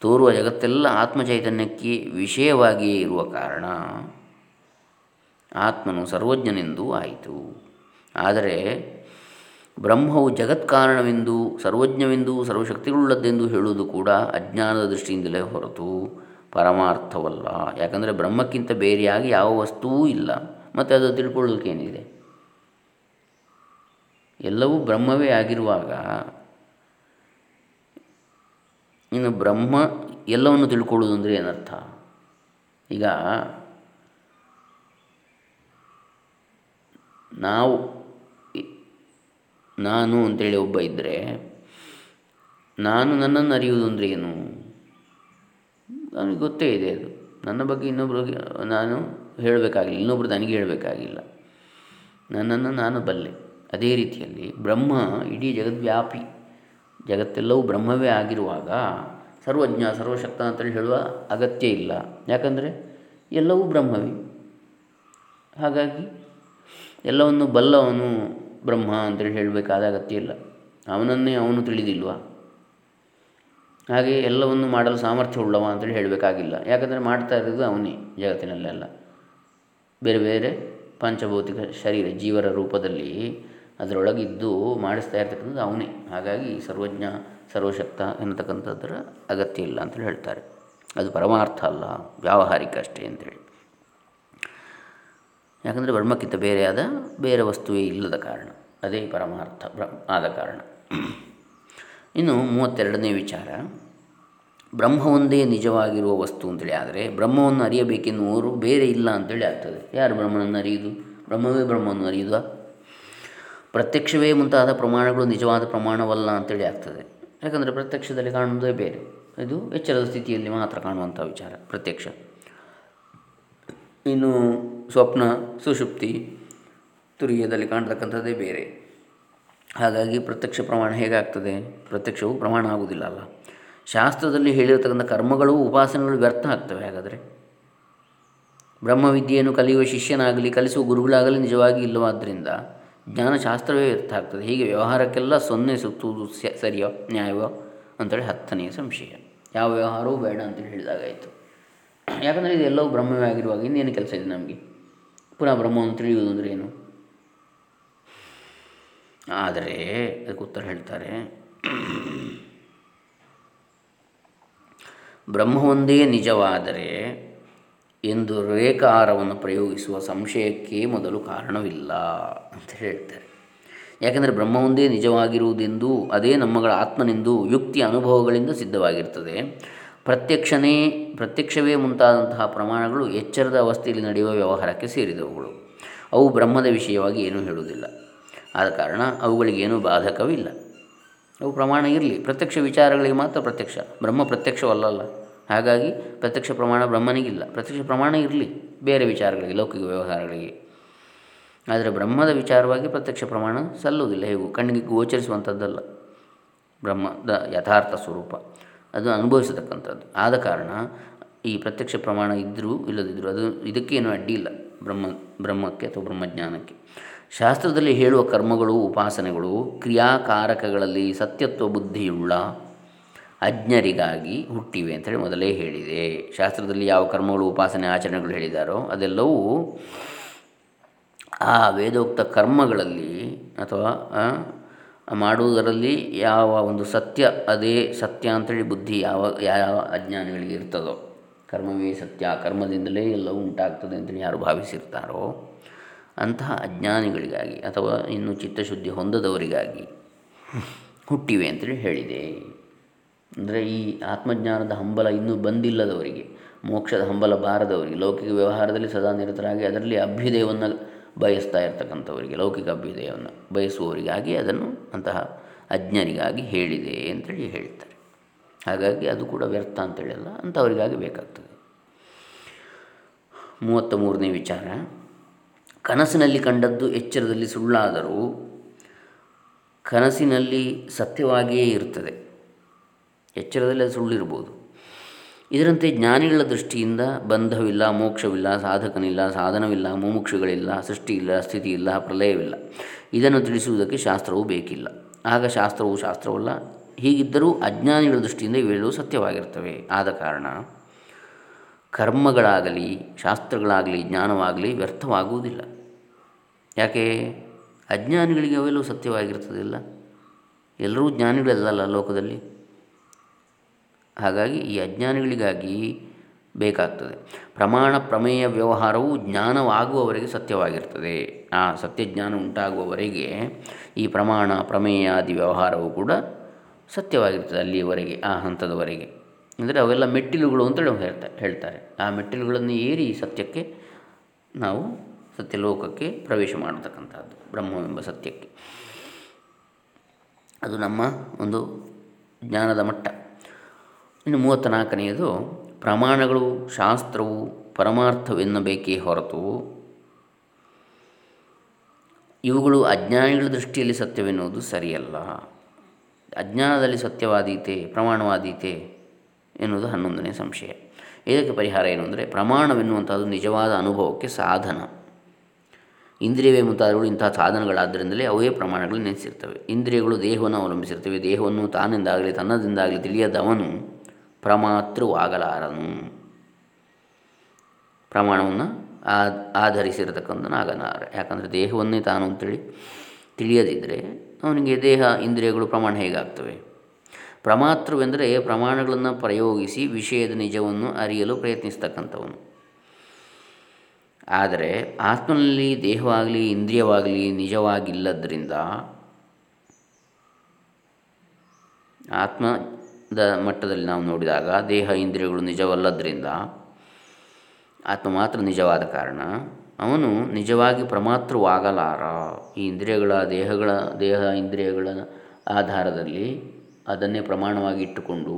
ತೋರುವ ಜಗತ್ತೆಲ್ಲ ಆತ್ಮಚೈತನ್ಯಕ್ಕೆ ವಿಷಯವಾಗಿಯೇ ಇರುವ ಕಾರಣ ಆತ್ಮನು ಸರ್ವಜ್ಞನೆಂದೂ ಆಯಿತು. ಆದರೆ ಬ್ರಹ್ಮವು ಜಗತ್ಕಾರಣವೆಂದು, ಸರ್ವಜ್ಞವೆಂದು, ಸರ್ವಶಕ್ತಿಗಳುಳ್ಳದ್ದೆಂದು ಹೇಳುವುದು ಕೂಡ ಅಜ್ಞಾನದ ದೃಷ್ಟಿಯಿಂದಲೇ ಹೊರತು ಪರಮಾರ್ಥವಲ್ಲ. ಯಾಕಂದರೆ ಬ್ರಹ್ಮಕ್ಕಿಂತ ಬೇರೆಯಾಗಿ ಯಾವ ವಸ್ತುವೂ ಇಲ್ಲ. ಮತ್ತು ಅದು ತಿಳ್ಕೊಳ್ಳೋದಕ್ಕೇನಿದೆ ಎಲ್ಲವೂ ಬ್ರಹ್ಮವೇ ಆಗಿರುವಾಗ ಇನ್ನು ಬ್ರಹ್ಮ ಎಲ್ಲವನ್ನು ತಿಳ್ಕೊಳ್ಳೋದು ಅಂದರೆ ಏನರ್ಥ? ಈಗ ನಾವು ನಾನು ಅಂತೇಳಿ ಒಬ್ಬ ಇದ್ದರೆ ನಾನು ನನ್ನನ್ನು ಅರಿಯುವುದು ಅಂದರೆ ಏನು? ನನಗೆ ಗೊತ್ತೇ ಇದೆ ಅದು. ನನ್ನ ಬಗ್ಗೆ ಇನ್ನೊಬ್ಬರಿಗೆ ನಾನು ಹೇಳಬೇಕಾಗಿಲ್ಲ, ಇನ್ನೊಬ್ರು ನನಗೆ ಹೇಳಬೇಕಾಗಿಲ್ಲ. ನನ್ನನ್ನು ನಾನು ಬಲ್ಲೆ. ಅದೇ ರೀತಿಯಲ್ಲಿ ಬ್ರಹ್ಮ ಇಡೀ ಜಗದ್ವ್ಯಾಪಿ, ಜಗತ್ತೆಲ್ಲವೂ ಬ್ರಹ್ಮವೇ ಆಗಿರುವಾಗ ಸರ್ವಜ್ಞ, ಸರ್ವಶಕ್ತ ಅಂತೇಳಿ ಹೇಳುವ ಅಗತ್ಯ ಇಲ್ಲ. ಯಾಕಂದರೆ ಎಲ್ಲವೂ ಬ್ರಹ್ಮವೇ. ಹಾಗಾಗಿ ಎಲ್ಲವನ್ನು ಬಲ್ಲವನು ಬ್ರಹ್ಮ ಅಂತೇಳಿ ಹೇಳಬೇಕಾದ ಅಗತ್ಯ ಇಲ್ಲ. ಅವನನ್ನೇ ಅವನು ತಿಳಿದಿಲ್ವ? ಹಾಗೆ ಎಲ್ಲವನ್ನು ಮಾಡಲು ಸಾಮರ್ಥ್ಯ ಉಳ್ಳವ ಅಂತೇಳಿ ಹೇಳಬೇಕಾಗಿಲ್ಲ. ಯಾಕಂದರೆ ಮಾಡ್ತಾ ಇರೋದು ಅವನೇ ಜಗತ್ತಿನಲ್ಲೆಲ್ಲ ಬೇರೆ ಬೇರೆ ಪಂಚಭೌತಿಕ ಶರೀರ ಜೀವರ ರೂಪದಲ್ಲಿ ಅದರೊಳಗಿದ್ದು ಮಾಡಿಸ್ತಾ ಇರ್ತಕ್ಕಂಥದ್ದು ಅವನೇ. ಹಾಗಾಗಿ ಸರ್ವಜ್ಞ, ಸರ್ವಶಕ್ತ ಎನ್ನತಕ್ಕಂಥದ್ದರ ಅಗತ್ಯ ಇಲ್ಲ ಅಂತೇಳಿ ಹೇಳ್ತಾರೆ. ಅದು ಪರಮಾರ್ಥ ಅಲ್ಲ, ವ್ಯಾವಹಾರಿಕ ಅಷ್ಟೇ ಅಂತೇಳಿ. ಯಾಕಂದರೆ ಬ್ರಹ್ಮಕ್ಕಿಂತ ಬೇರೆಯಾದ ಬೇರೆ ವಸ್ತುವೇ ಇಲ್ಲದ ಕಾರಣ. ಅದೇ ಪರಮಾರ್ಥ ಆದ ಕಾರಣ. ಇನ್ನು ಮೂವತ್ತೆರಡನೇ ವಿಚಾರ. ಬ್ರಹ್ಮ ಒಂದೇ ನಿಜವಾಗಿರುವ ವಸ್ತು ಅಂತೇಳಿ ಆದರೆ ಬ್ರಹ್ಮವನ್ನು ಅರಿಯಬೇಕೆನ್ನುವರು ಬೇರೆ ಇಲ್ಲ ಅಂತೇಳಿ ಆಗ್ತದೆ. ಯಾರು ಬ್ರಹ್ಮನನ್ನು ಅರಿಯುವುದು ಬ್ರಹ್ಮವೇ ಬ್ರಹ್ಮವನ್ನು ಅರಿಯುವ ಪ್ರತ್ಯಕ್ಷವೇ ಮುಂತಾದ ಪ್ರಮಾಣಗಳು ನಿಜವಾದ ಪ್ರಮಾಣವಲ್ಲ ಅಂತೇಳಿ ಆಗ್ತದೆ. ಯಾಕಂದರೆ ಪ್ರತ್ಯಕ್ಷದಲ್ಲಿ ಕಾಣುವುದೇ ಬೇರೆ. ಇದು ಎಚ್ಚರದ ಸ್ಥಿತಿಯಲ್ಲಿ ಮಾತ್ರ ಕಾಣುವಂಥ ವಿಚಾರ, ಪ್ರತ್ಯಕ್ಷ. ಇನ್ನು ಸ್ವಪ್ನ ಸುಷುಪ್ತಿ ತುರಿಯದಲ್ಲಿ ಕಾಣ್ತಕ್ಕಂಥದ್ದೇ ಬೇರೆ. ಹಾಗಾಗಿ ಪ್ರತ್ಯಕ್ಷ ಪ್ರಮಾಣ ಹೇಗಾಗ್ತದೆ? ಪ್ರತ್ಯಕ್ಷವು ಪ್ರಮಾಣ ಆಗುವುದಿಲ್ಲ ಅಲ್ಲ. ಶಾಸ್ತ್ರದಲ್ಲಿ ಹೇಳಿರತಕ್ಕಂಥ ಕರ್ಮಗಳು ಉಪಾಸನೆಗಳು ವ್ಯರ್ಥ ಆಗ್ತವೆ ಹಾಗಾದರೆ. ಬ್ರಹ್ಮವಿದ್ಯೆಯನ್ನು ಕಲಿಯುವ ಶಿಷ್ಯನಾಗಲಿ, ಕಲಿಸುವ ಗುರುಗಳಾಗಲಿ ನಿಜವಾಗಿ ಇಲ್ಲವಾದ್ದರಿಂದ ಜ್ಞಾನಶಾಸ್ತ್ರವೇ ವ್ಯರ್ಥ ಆಗ್ತದೆ. ಹೀಗೆ ವ್ಯವಹಾರಕ್ಕೆಲ್ಲ ಸೊನ್ನೆ ಸುತ್ತುವುದು ಸರಿಯೋ, ನ್ಯಾಯವೋ ಅಂತೇಳಿ ಹತ್ತನೆಯ ಸಂಶಯ. ಯಾವ ವ್ಯವಹಾರವೂ ಬೇಡ ಅಂತೇಳಿ ಹೇಳಿದಾಗಾಯಿತು. ಯಾಕಂದರೆ ಇದೆಲ್ಲವೂ ಬ್ರಹ್ಮವೇ ಆಗಿರುವಾಗ ಇನ್ನೇನು ಕೆಲಸ ಇದೆ ನಮಗೆ? ಪುನಃ ಬ್ರಹ್ಮವನ್ನು ತಿಳಿಯುವುದು ಅಂದರೆ ಏನು? ಆದರೆ, ಅದಕ್ಕೆ ಉತ್ತರ ಹೇಳ್ತಾರೆ, ಬ್ರಹ್ಮವೊಂದೇ ನಿಜವಾದರೆ ಎಂದು ರೇಖಾರವನ್ನು ಪ್ರಯೋಗಿಸುವ ಸಂಶಯಕ್ಕೆ ಮೊದಲು ಕಾರಣವಿಲ್ಲ ಅಂತ ಹೇಳ್ತಾರೆ. ಯಾಕೆಂದರೆ ಬ್ರಹ್ಮವೊಂದೇ ನಿಜವಾಗಿರುವುದೆಂದು, ಅದೇ ನಮ್ಮಗಳ ಆತ್ಮನೆಂದು, ಯುಕ್ತಿ ಅನುಭವಗಳಿಂದ ಸಿದ್ಧವಾಗಿರ್ತದೆ. ಪ್ರತ್ಯಕ್ಷನೇ, ಪ್ರತ್ಯಕ್ಷವೇ ಮುಂತಾದಂತಹ ಪ್ರಮಾಣಗಳು ಎಚ್ಚರದ ಅವಸ್ಥೆಯಲ್ಲಿ ನಡೆಯುವ ವ್ಯವಹಾರಕ್ಕೆ ಸೇರಿದವುಗಳು. ಅವು ಬ್ರಹ್ಮದ ವಿಷಯವಾಗಿ ಏನೂ ಹೇಳುವುದಿಲ್ಲ. ಆದ ಕಾರಣ ಅವುಗಳಿಗೇನೂ ಬಾಧಕವಿಲ್ಲ. ಅವು ಪ್ರಮಾಣ ಇರಲಿ. ಪ್ರತ್ಯಕ್ಷ ವಿಚಾರಗಳಿಗೆ ಮಾತ್ರ ಪ್ರತ್ಯಕ್ಷ. ಬ್ರಹ್ಮ ಪ್ರತ್ಯಕ್ಷವಲ್ಲಲ್ಲ. ಹಾಗಾಗಿ ಪ್ರತ್ಯಕ್ಷ ಪ್ರಮಾಣ ಬ್ರಹ್ಮನಿಗಿಲ್ಲ. ಪ್ರತ್ಯಕ್ಷ ಪ್ರಮಾಣ ಇರಲಿ. ಬೇರೆ ವಿಚಾರಗಳಿಗೆ, ಲೌಕಿಕ ವ್ಯವಹಾರಗಳಿಗೆ. ಆದರೆ ಬ್ರಹ್ಮದ ವಿಚಾರವಾಗಿ ಪ್ರತ್ಯಕ್ಷ ಪ್ರಮಾಣ ಸಲ್ಲುವುದಿಲ್ಲ. ಹೇಗೂ? ಕಣ್ಣಿಗೆ ಗೋಚರಿಸುವಂಥದ್ದಲ್ಲ. ಬ್ರಹ್ಮದ ಯಥಾರ್ಥ ಸ್ವರೂಪ. ಅದು ಅನುಭವಿಸತಕ್ಕಂಥದ್ದು. ಆದ ಕಾರಣ ಈ ಪ್ರತ್ಯಕ್ಷ ಪ್ರಮಾಣ ಇದ್ದರೂ ಇಲ್ಲದಿದ್ದರೂ ಅದು ಇದಕ್ಕೇನು ಅಡ್ಡಿ ಇಲ್ಲ. ಬ್ರಹ್ಮ, ಬ್ರಹ್ಮಕ್ಕೆ ಅಥವಾ ಬ್ರಹ್ಮಜ್ಞಾನಕ್ಕೆ. ಶಾಸ್ತ್ರದಲ್ಲಿ ಹೇಳುವ ಕರ್ಮಗಳು, ಉಪಾಸನೆಗಳು, ಕ್ರಿಯಾಕಾರಕಗಳಲ್ಲಿ ಸತ್ಯತ್ವ ಬುದ್ಧಿಯುಳ್ಳ ಅಜ್ಞರಿಗಾಗಿ ಹುಟ್ಟಿವೆ ಅಂತೇಳಿ ಮೊದಲೇ ಹೇಳಿದೆ. ಶಾಸ್ತ್ರದಲ್ಲಿ ಯಾವ ಕರ್ಮಗಳು, ಉಪಾಸನೆ, ಆಚರಣೆಗಳು ಹೇಳಿದಾರೋ ಅದೆಲ್ಲವೂ ಆ ವೇದೋಕ್ತ ಕರ್ಮಗಳಲ್ಲಿ ಅಥವಾ ಮಾಡುವುದರಲ್ಲಿ ಯಾವ ಒಂದು ಸತ್ಯ, ಅದೇ ಸತ್ಯ ಅಂಥೇಳಿ ಬುದ್ಧಿ ಯಾವ ಯಾವ ಅಜ್ಞಾನಿಗಳಿಗೆ ಇರ್ತದೋ, ಕರ್ಮವೇ ಸತ್ಯ ಕರ್ಮದಿಂದಲೇ ಎಲ್ಲವೂ ಉಂಟಾಗ್ತದೆ ಅಂತೇಳಿ ಯಾರು ಭಾವಿಸಿರ್ತಾರೋ, ಅಂತಹ ಅಜ್ಞಾನಿಗಳಿಗಾಗಿ ಅಥವಾ ಇನ್ನು ಚಿತ್ತಶುದ್ಧಿ ಹೊಂದದವರಿಗಾಗಿ ಹುಟ್ಟಿವೆ ಅಂತೇಳಿ ಹೇಳಿದೆ. ಅಂದರೆ ಈ ಆತ್ಮಜ್ಞಾನದ ಹಂಬಲ ಇನ್ನೂ ಬಂದಿಲ್ಲದವರಿಗೆ, ಮೋಕ್ಷದ ಹಂಬಲ ಬಾರದವರಿಗೆ, ಲೌಕಿಕ ವ್ಯವಹಾರದಲ್ಲಿ ಸದಾ ನಿರತರಾಗಿ ಅದರಲ್ಲಿ ಅಭ್ಯುದಯವನ್ನು ಬಯಸ್ತಾ ಇರ್ತಕ್ಕಂಥವರಿಗೆ, ಲೌಕಿಕ ಅಭ್ಯುದಯವನ್ನು ಬಯಸುವವರಿಗಾಗಿ ಅದನ್ನು ಅಂತಹ ಅಜ್ಞರಿಗಾಗಿ ಹೇಳಿದೆ ಅಂತೇಳಿ ಹೇಳ್ತಾರೆ. ಹಾಗಾಗಿ ಅದು ಕೂಡ ವ್ಯರ್ಥ ಅಂತೇಳಿಲ್ಲ, ಅಂಥವರಿಗಾಗಿ ಬೇಕಾಗ್ತದೆ. ಮೂವತ್ತ ಮೂರನೇ ವಿಚಾರ. ಕನಸಿನಲ್ಲಿ ಕಂಡದ್ದು ಎಚ್ಚರದಲ್ಲಿ ಸುಳ್ಳಾದರೂ ಕನಸಿನಲ್ಲಿ ಸತ್ಯವಾಗಿಯೇ ಇರ್ತದೆ. ಎಚ್ಚರದಲ್ಲಿ ಅದು ಸುಳ್ಳಿರ್ಬೋದು. ಇದರಂತೆ ಜ್ಞಾನಿಗಳ ದೃಷ್ಟಿಯಿಂದ ಬಂಧವಿಲ್ಲ, ಮೋಕ್ಷವಿಲ್ಲ, ಸಾಧಕನಿಲ್ಲ, ಸಾಧನವಿಲ್ಲ, ಮುಮುಕ್ಷುಗಳಿಲ್ಲ ಸ್ಥಿತಿ ಇಲ್ಲ ಪ್ರಲಯವಿಲ್ಲ. ಇದನ್ನು ತಿಳಿಸುವುದಕ್ಕೆ ಶಾಸ್ತ್ರವು ಬೇಕಿಲ್ಲ. ಆಗ ಶಾಸ್ತ್ರವು ಶಾಸ್ತ್ರವಲ್ಲ. ಹೀಗಿದ್ದರೂ ಅಜ್ಞಾನಿಗಳ ದೃಷ್ಟಿಯಿಂದ ಇವೆಲ್ಲವೂ ಸತ್ಯವಾಗಿರ್ತವೆ ಆದ ಕಾರಣ ಕರ್ಮಗಳಾಗಲಿ, ಶಾಸ್ತ್ರಗಳಾಗಲಿ, ಜ್ಞಾನವಾಗಲಿ ವ್ಯರ್ಥವಾಗುವುದಿಲ್ಲ. ಯಾಕೆ? ಅಜ್ಞಾನಿಗಳಿಗೆ ಅವೆಲ್ಲವೂ ಸತ್ಯವಾಗಿರ್ತದಿಲ್ಲ ಎಲ್ಲರೂ ಜ್ಞಾನಿಗಳಲ್ಲ ಲೋಕದಲ್ಲಿ? ಹಾಗಾಗಿ ಈ ಅಜ್ಞಾನಿಗಳಿಗಾಗಿ ಬೇಕಾಗ್ತದೆ. ಪ್ರಮಾಣ ಪ್ರಮೇಯ ವ್ಯವಹಾರವು ಜ್ಞಾನವಾಗುವವರೆಗೆ ಸತ್ಯವಾಗಿರ್ತದೆ. ಆ ಸತ್ಯಜ್ಞಾನ ಉಂಟಾಗುವವರೆಗೆ ಈ ಪ್ರಮಾಣ ಪ್ರಮೇಯ ಆದಿ ವ್ಯವಹಾರವು ಕೂಡ ಸತ್ಯವಾಗಿರ್ತದೆ ಅಲ್ಲಿಯವರೆಗೆ, ಆ ಹಂತದವರೆಗೆ. ಅಂದರೆ ಅವೆಲ್ಲ ಮೆಟ್ಟಿಲುಗಳು ಅಂತೇಳಿ ಹೇಳ್ತಾರೆ ಹೇಳ್ತಾರೆ. ಆ ಮೆಟ್ಟಿಲುಗಳನ್ನು ಏರಿ ಸತ್ಯಕ್ಕೆ ನಾವು ಸತ್ಯಲೋಕಕ್ಕೆ ಪ್ರವೇಶ ಮಾಡತಕ್ಕಂಥದ್ದು, ಬ್ರಹ್ಮವೆಂಬ ಸತ್ಯಕ್ಕೆ. ಅದು ನಮ್ಮ ಒಂದು ಜ್ಞಾನದ ಮಟ್ಟ. ಇನ್ನು ಮೂವತ್ತ ನಾಲ್ಕನೆಯದು ಪ್ರಮಾಣಗಳು ಶಾಸ್ತ್ರವು ಪರಮಾರ್ಥವೆನ್ನಬೇಕೇ ಹೊರತು, ಇವುಗಳು ಅಜ್ಞಾನಿಗಳ ದೃಷ್ಟಿಯಲ್ಲಿ ಸತ್ಯವೆನ್ನುವುದು ಸರಿಯಲ್ಲ. ಅಜ್ಞಾನದಲ್ಲಿ ಸತ್ಯವಾದೀತೆ, ಪ್ರಮಾಣವಾದೀತೆ ಎನ್ನುವುದು ಹನ್ನೊಂದನೇ ಸಂಶಯ. ಇದಕ್ಕೆ ಪರಿಹಾರ ಏನು ಅಂದರೆ, ಪ್ರಮಾಣವೆನ್ನುವಂಥದ್ದು ನಿಜವಾದ ಅನುಭವಕ್ಕೆ ಸಾಧನ. ಇಂದ್ರಿಯವೇ ಮುಂತಾದವುಗಳು ಇಂತಹ ಸಾಧನಗಳಾದ್ದರಿಂದಲೇ ಅವೇ ಪ್ರಮಾಣಗಳು ನೆನೆಸಿರ್ತವೆ. ಇಂದ್ರಿಯಗಳು ದೇಹವನ್ನು ಅವಲಂಬಿಸಿರ್ತವೆ. ದೇಹವನ್ನು ತಾನಿಂದಾಗಲಿ, ತನ್ನದಿಂದಾಗಲಿ ತಿಳಿಯದವನು ಪ್ರಮಾತೃವಾಗಲಾರನು. ಪ್ರಮಾಣವನ್ನು ಆಧರಿಸಿರತಕ್ಕಂಥನಾಗಲಾರ ಯಾಕಂದರೆ ದೇಹವನ್ನೇ ತಾನು ಅಂತೇಳಿ ತಿಳಿಯದಿದ್ದರೆ ಅವನಿಗೆ ದೇಹ, ಇಂದ್ರಿಯಗಳು, ಪ್ರಮಾಣ ಹೇಗಾಗ್ತವೆ? ಪ್ರಮಾತೃವೆಂದರೆ ಪ್ರಮಾಣಗಳನ್ನು ಪ್ರಯೋಗಿಸಿ ವಿಷಯದ ನಿಜವನ್ನು ಅರಿಯಲು ಪ್ರಯತ್ನಿಸ್ತಕ್ಕಂಥವನು. ಆದರೆ ಆತ್ಮನಲ್ಲಿ ದೇಹವಾಗಲಿ, ಇಂದ್ರಿಯವಾಗಲಿ ನಿಜವಾಗಿಲ್ಲದ್ರಿಂದ ಆತ್ಮದ ಮಟ್ಟದಲ್ಲಿ ನಾವು ನೋಡಿದಾಗ ದೇಹ ಇಂದ್ರಿಯಗಳು ನಿಜವಲ್ಲದ್ರಿಂದ ಆತ್ಮ ಮಾತ್ರ ನಿಜವಾದ ಕಾರಣ ಅವನು ನಿಜವಾಗಿ ಪ್ರಮಾತೃವಾಗಲಾರ. ಈ ಇಂದ್ರಿಯಗಳ ದೇಹಗಳ, ದೇಹ ಇಂದ್ರಿಯಗಳ ಆಧಾರದಲ್ಲಿ ಅದನ್ನೇ ಪ್ರಮಾಣವಾಗಿ ಇಟ್ಟುಕೊಂಡು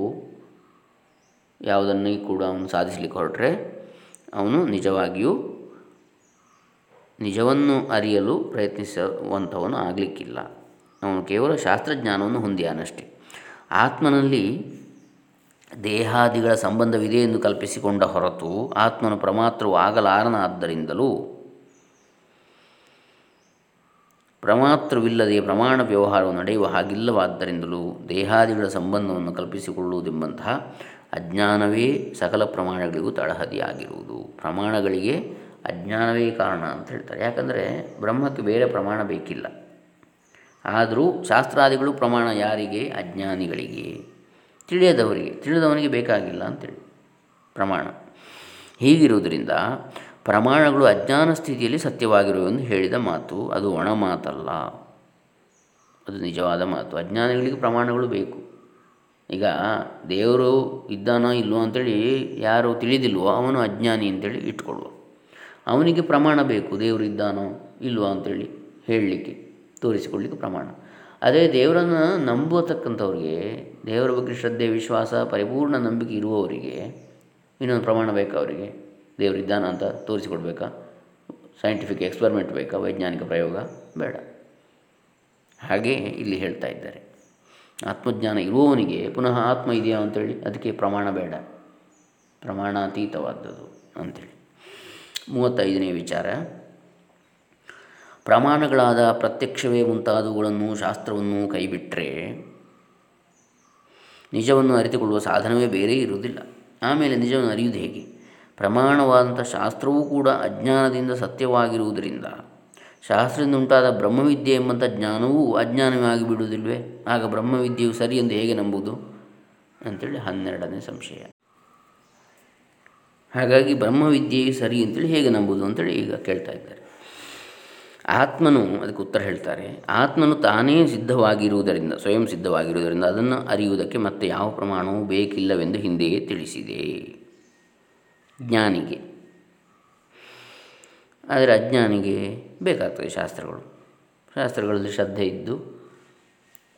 ಯಾವುದನ್ನೇ ಕೂಡ ಅವನು ಸಾಧಿಸಲಿಕ್ಕೆ ಹೊರಟ್ರೆ ಅವನು ನಿಜವಾಗಿಯೂ ನಿಜವನ್ನು ಅರಿಯಲು ಪ್ರಯತ್ನಿಸುವಂಥವನು ಆಗಲಿಕ್ಕಿಲ್ಲ. ಅವನು ಕೇವಲ ಶಾಸ್ತ್ರಜ್ಞಾನವನ್ನು ಹೊಂದಿಯಾನಷ್ಟೆ. ಆತ್ಮನಲ್ಲಿ ದೇಹಾದಿಗಳ ಸಂಬಂಧವಿದೆ ಎಂದು ಕಲ್ಪಿಸಿಕೊಂಡ ಹೊರತು ಆತ್ಮನು ಪ್ರಮಾತ್ರವು ಆಗಲಾರನಾದ್ದರಿಂದಲೂ ಪ್ರಮಾತ್ರವಿಲ್ಲದೆ ಪ್ರಮಾಣ ವ್ಯವಹಾರವು ನಡೆಯುವ ಹಾಗಿಲ್ಲವಾದ್ದರಿಂದಲೂ ದೇಹಾದಿಗಳ ಸಂಬಂಧವನ್ನು ಕಲ್ಪಿಸಿಕೊಳ್ಳುವುದೆಂಬಂತಹ ಅಜ್ಞಾನವೇ ಸಕಲ ಪ್ರಮಾಣಗಳಿಗೂ ತಳಹದಿಯಾಗಿರುವುದು. ಪ್ರಮಾಣಗಳಿಗೆ ಅಜ್ಞಾನವೇ ಕಾರಣ ಅಂತ ಹೇಳ್ತಾರೆ. ಯಾಕಂದರೆ ಬ್ರಹ್ಮಕ್ಕೆ ಬೇರೆ ಪ್ರಮಾಣ ಬೇಕಿಲ್ಲ. ಆದರೂ ಶಾಸ್ತ್ರಾದಿಗಳು ಪ್ರಮಾಣ ಯಾರಿಗೆ? ಅಜ್ಞಾನಿಗಳಿಗೆ. ತಿಳಿಯದವರಿಗೆ. ತಿಳಿದವನಿಗೆ ಬೇಕಾಗಿಲ್ಲ ಅಂತೇಳಿ. ಪ್ರಮಾಣ. ಹೀಗಿರುವುದರಿಂದ ಪ್ರಮಾಣಗಳು ಅಜ್ಞಾನ ಸ್ಥಿತಿಯಲ್ಲಿ ಸತ್ಯವಾಗಿರುವೆಂದು ಹೇಳಿದ ಮಾತು ಅದು ಒಣ ಮಾತಲ್ಲ. ಅದು ನಿಜವಾದ ಮಾತು. ಅಜ್ಞಾನಿಗಳಿಗೆ ಪ್ರಮಾಣಗಳು ಬೇಕು. ಈಗ ದೇವರು ಇದ್ದಾನೋ ಇಲ್ಲವೋ ಅಂಥೇಳಿ ಯಾರು ತಿಳಿದಿಲ್ವೋ ಅವನು ಅಜ್ಞಾನಿ ಅಂತೇಳಿ ಇಟ್ಕೊಳ್ಳುವ ಅವನಿಗೆ ಪ್ರಮಾಣ ಬೇಕು. ದೇವರು ಇದ್ದಾನೋ ಇಲ್ವೋ ಅಂಥೇಳಿ ಹೇಳಲಿಕ್ಕೆ. ತೋರಿಸಿಕೊಳ್ಳಿಕ್ಕೆ ಪ್ರಮಾಣ. ಅದೇ ದೇವರನ್ನು ನಂಬತಕ್ಕಂಥವ್ರಿಗೆ, ದೇವರ ಬಗ್ಗೆ ಶ್ರದ್ಧೆ, ವಿಶ್ವಾಸ, ಪರಿಪೂರ್ಣ ನಂಬಿಕೆ ಇರುವವರಿಗೆ ಇನ್ನೊಂದು ಪ್ರಮಾಣ ಬೇಕಾ ಅವರಿಗೆ? ದೇವರಿದ್ದಾನ ಅಂತ ತೋರಿಸಿಕೊಡ್ಬೇಕಾ? ಸೈಂಟಿಫಿಕ್ ಎಕ್ಸ್ಪರಿಮೆಂಟ್ ಬೇಕಾ? ವೈಜ್ಞಾನಿಕ ಪ್ರಯೋಗ? ಬೇಡ. ಹಾಗೆ ಇಲ್ಲಿ ಹೇಳ್ತಾ ಇದ್ದಾರೆ. ಆತ್ಮಜ್ಞಾನ ಇರುವವನಿಗೆ ಪುನಃ ಆತ್ಮ ಇದೆಯಾ ಅಂತೇಳಿ ಅದಕ್ಕೆ ಪ್ರಮಾಣ ಬೇಡ. ಪ್ರಮಾಣಾತೀತವಾದದ್ದು ಅಂಥೇಳಿ ಮೂವತ್ತೈದನೇ ವಿಚಾರ. ಪ್ರಮಾಣಗಳಾದ ಪ್ರತ್ಯಕ್ಷವೇ ಮುಂತಾದವುಗಳನ್ನು ಶಾಸ್ತ್ರವನ್ನು ಕೈಬಿಟ್ಟರೆ ನಿಜವನ್ನು ಅರಿತುಕೊಳ್ಳುವ ಸಾಧನವೇ ಬೇರೆ ಇರುವುದಿಲ್ಲ. ಆಮೇಲೆ ನಿಜವನ್ನು ಅರಿಯುವುದು ಹೇಗೆ? ಪ್ರಮಾಣವಾದಂಥ ಶಾಸ್ತ್ರವೂ ಕೂಡ ಅಜ್ಞಾನದಿಂದ ಸತ್ಯವಾಗಿರುವುದರಿಂದ ಶಾಸ್ತ್ರದಿಂದ ಉಂಟಾದ ಬ್ರಹ್ಮವಿದ್ಯೆ ಎಂಬಂಥ ಜ್ಞಾನವೂ ಅಜ್ಞಾನವಾಗಿ ಆಗಿಬಿಡುವುದಿಲ್ವೇ? ಆಗ ಬ್ರಹ್ಮವಿದ್ಯೆಯು ಸರಿ ಎಂದು ಹೇಗೆ ನಂಬುವುದು? ಅಂಥೇಳಿ ಹನ್ನೆರಡನೇ ಸಂಶಯ. ಹಾಗಾಗಿ ಬ್ರಹ್ಮವಿದ್ಯೆಯು ಸರಿ ಅಂತೇಳಿ ಹೇಗೆ ನಂಬುದು ಅಂತೇಳಿ ಈಗ ಕೇಳ್ತಾ ಇದ್ದಾರೆ. ಆತ್ಮನು ಅದಕ್ಕೆ ಉತ್ತರ ಹೇಳ್ತಾರೆ, ಆತ್ಮನು ತಾನೇ ಸಿದ್ಧವಾಗಿರುವುದರಿಂದ, ಸ್ವಯಂ ಸಿದ್ಧವಾಗಿರುವುದರಿಂದ ಅದನ್ನು ಅರಿಯುವುದಕ್ಕೆ ಮತ್ತೆ ಯಾವ ಪ್ರಮಾಣವೂ ಬೇಕಿಲ್ಲವೆಂದು ಹಿಂದೆಯೇ ತಿಳಿಸಿದೆ. ಜ್ಞಾನಿಗೆ. ಆದರೆ ಅಜ್ಞಾನಿಗೆ ಬೇಕಾಗ್ತದೆ ಶಾಸ್ತ್ರಗಳು. ಶಾಸ್ತ್ರಗಳಲ್ಲಿ ಶ್ರದ್ಧೆ ಇದ್ದು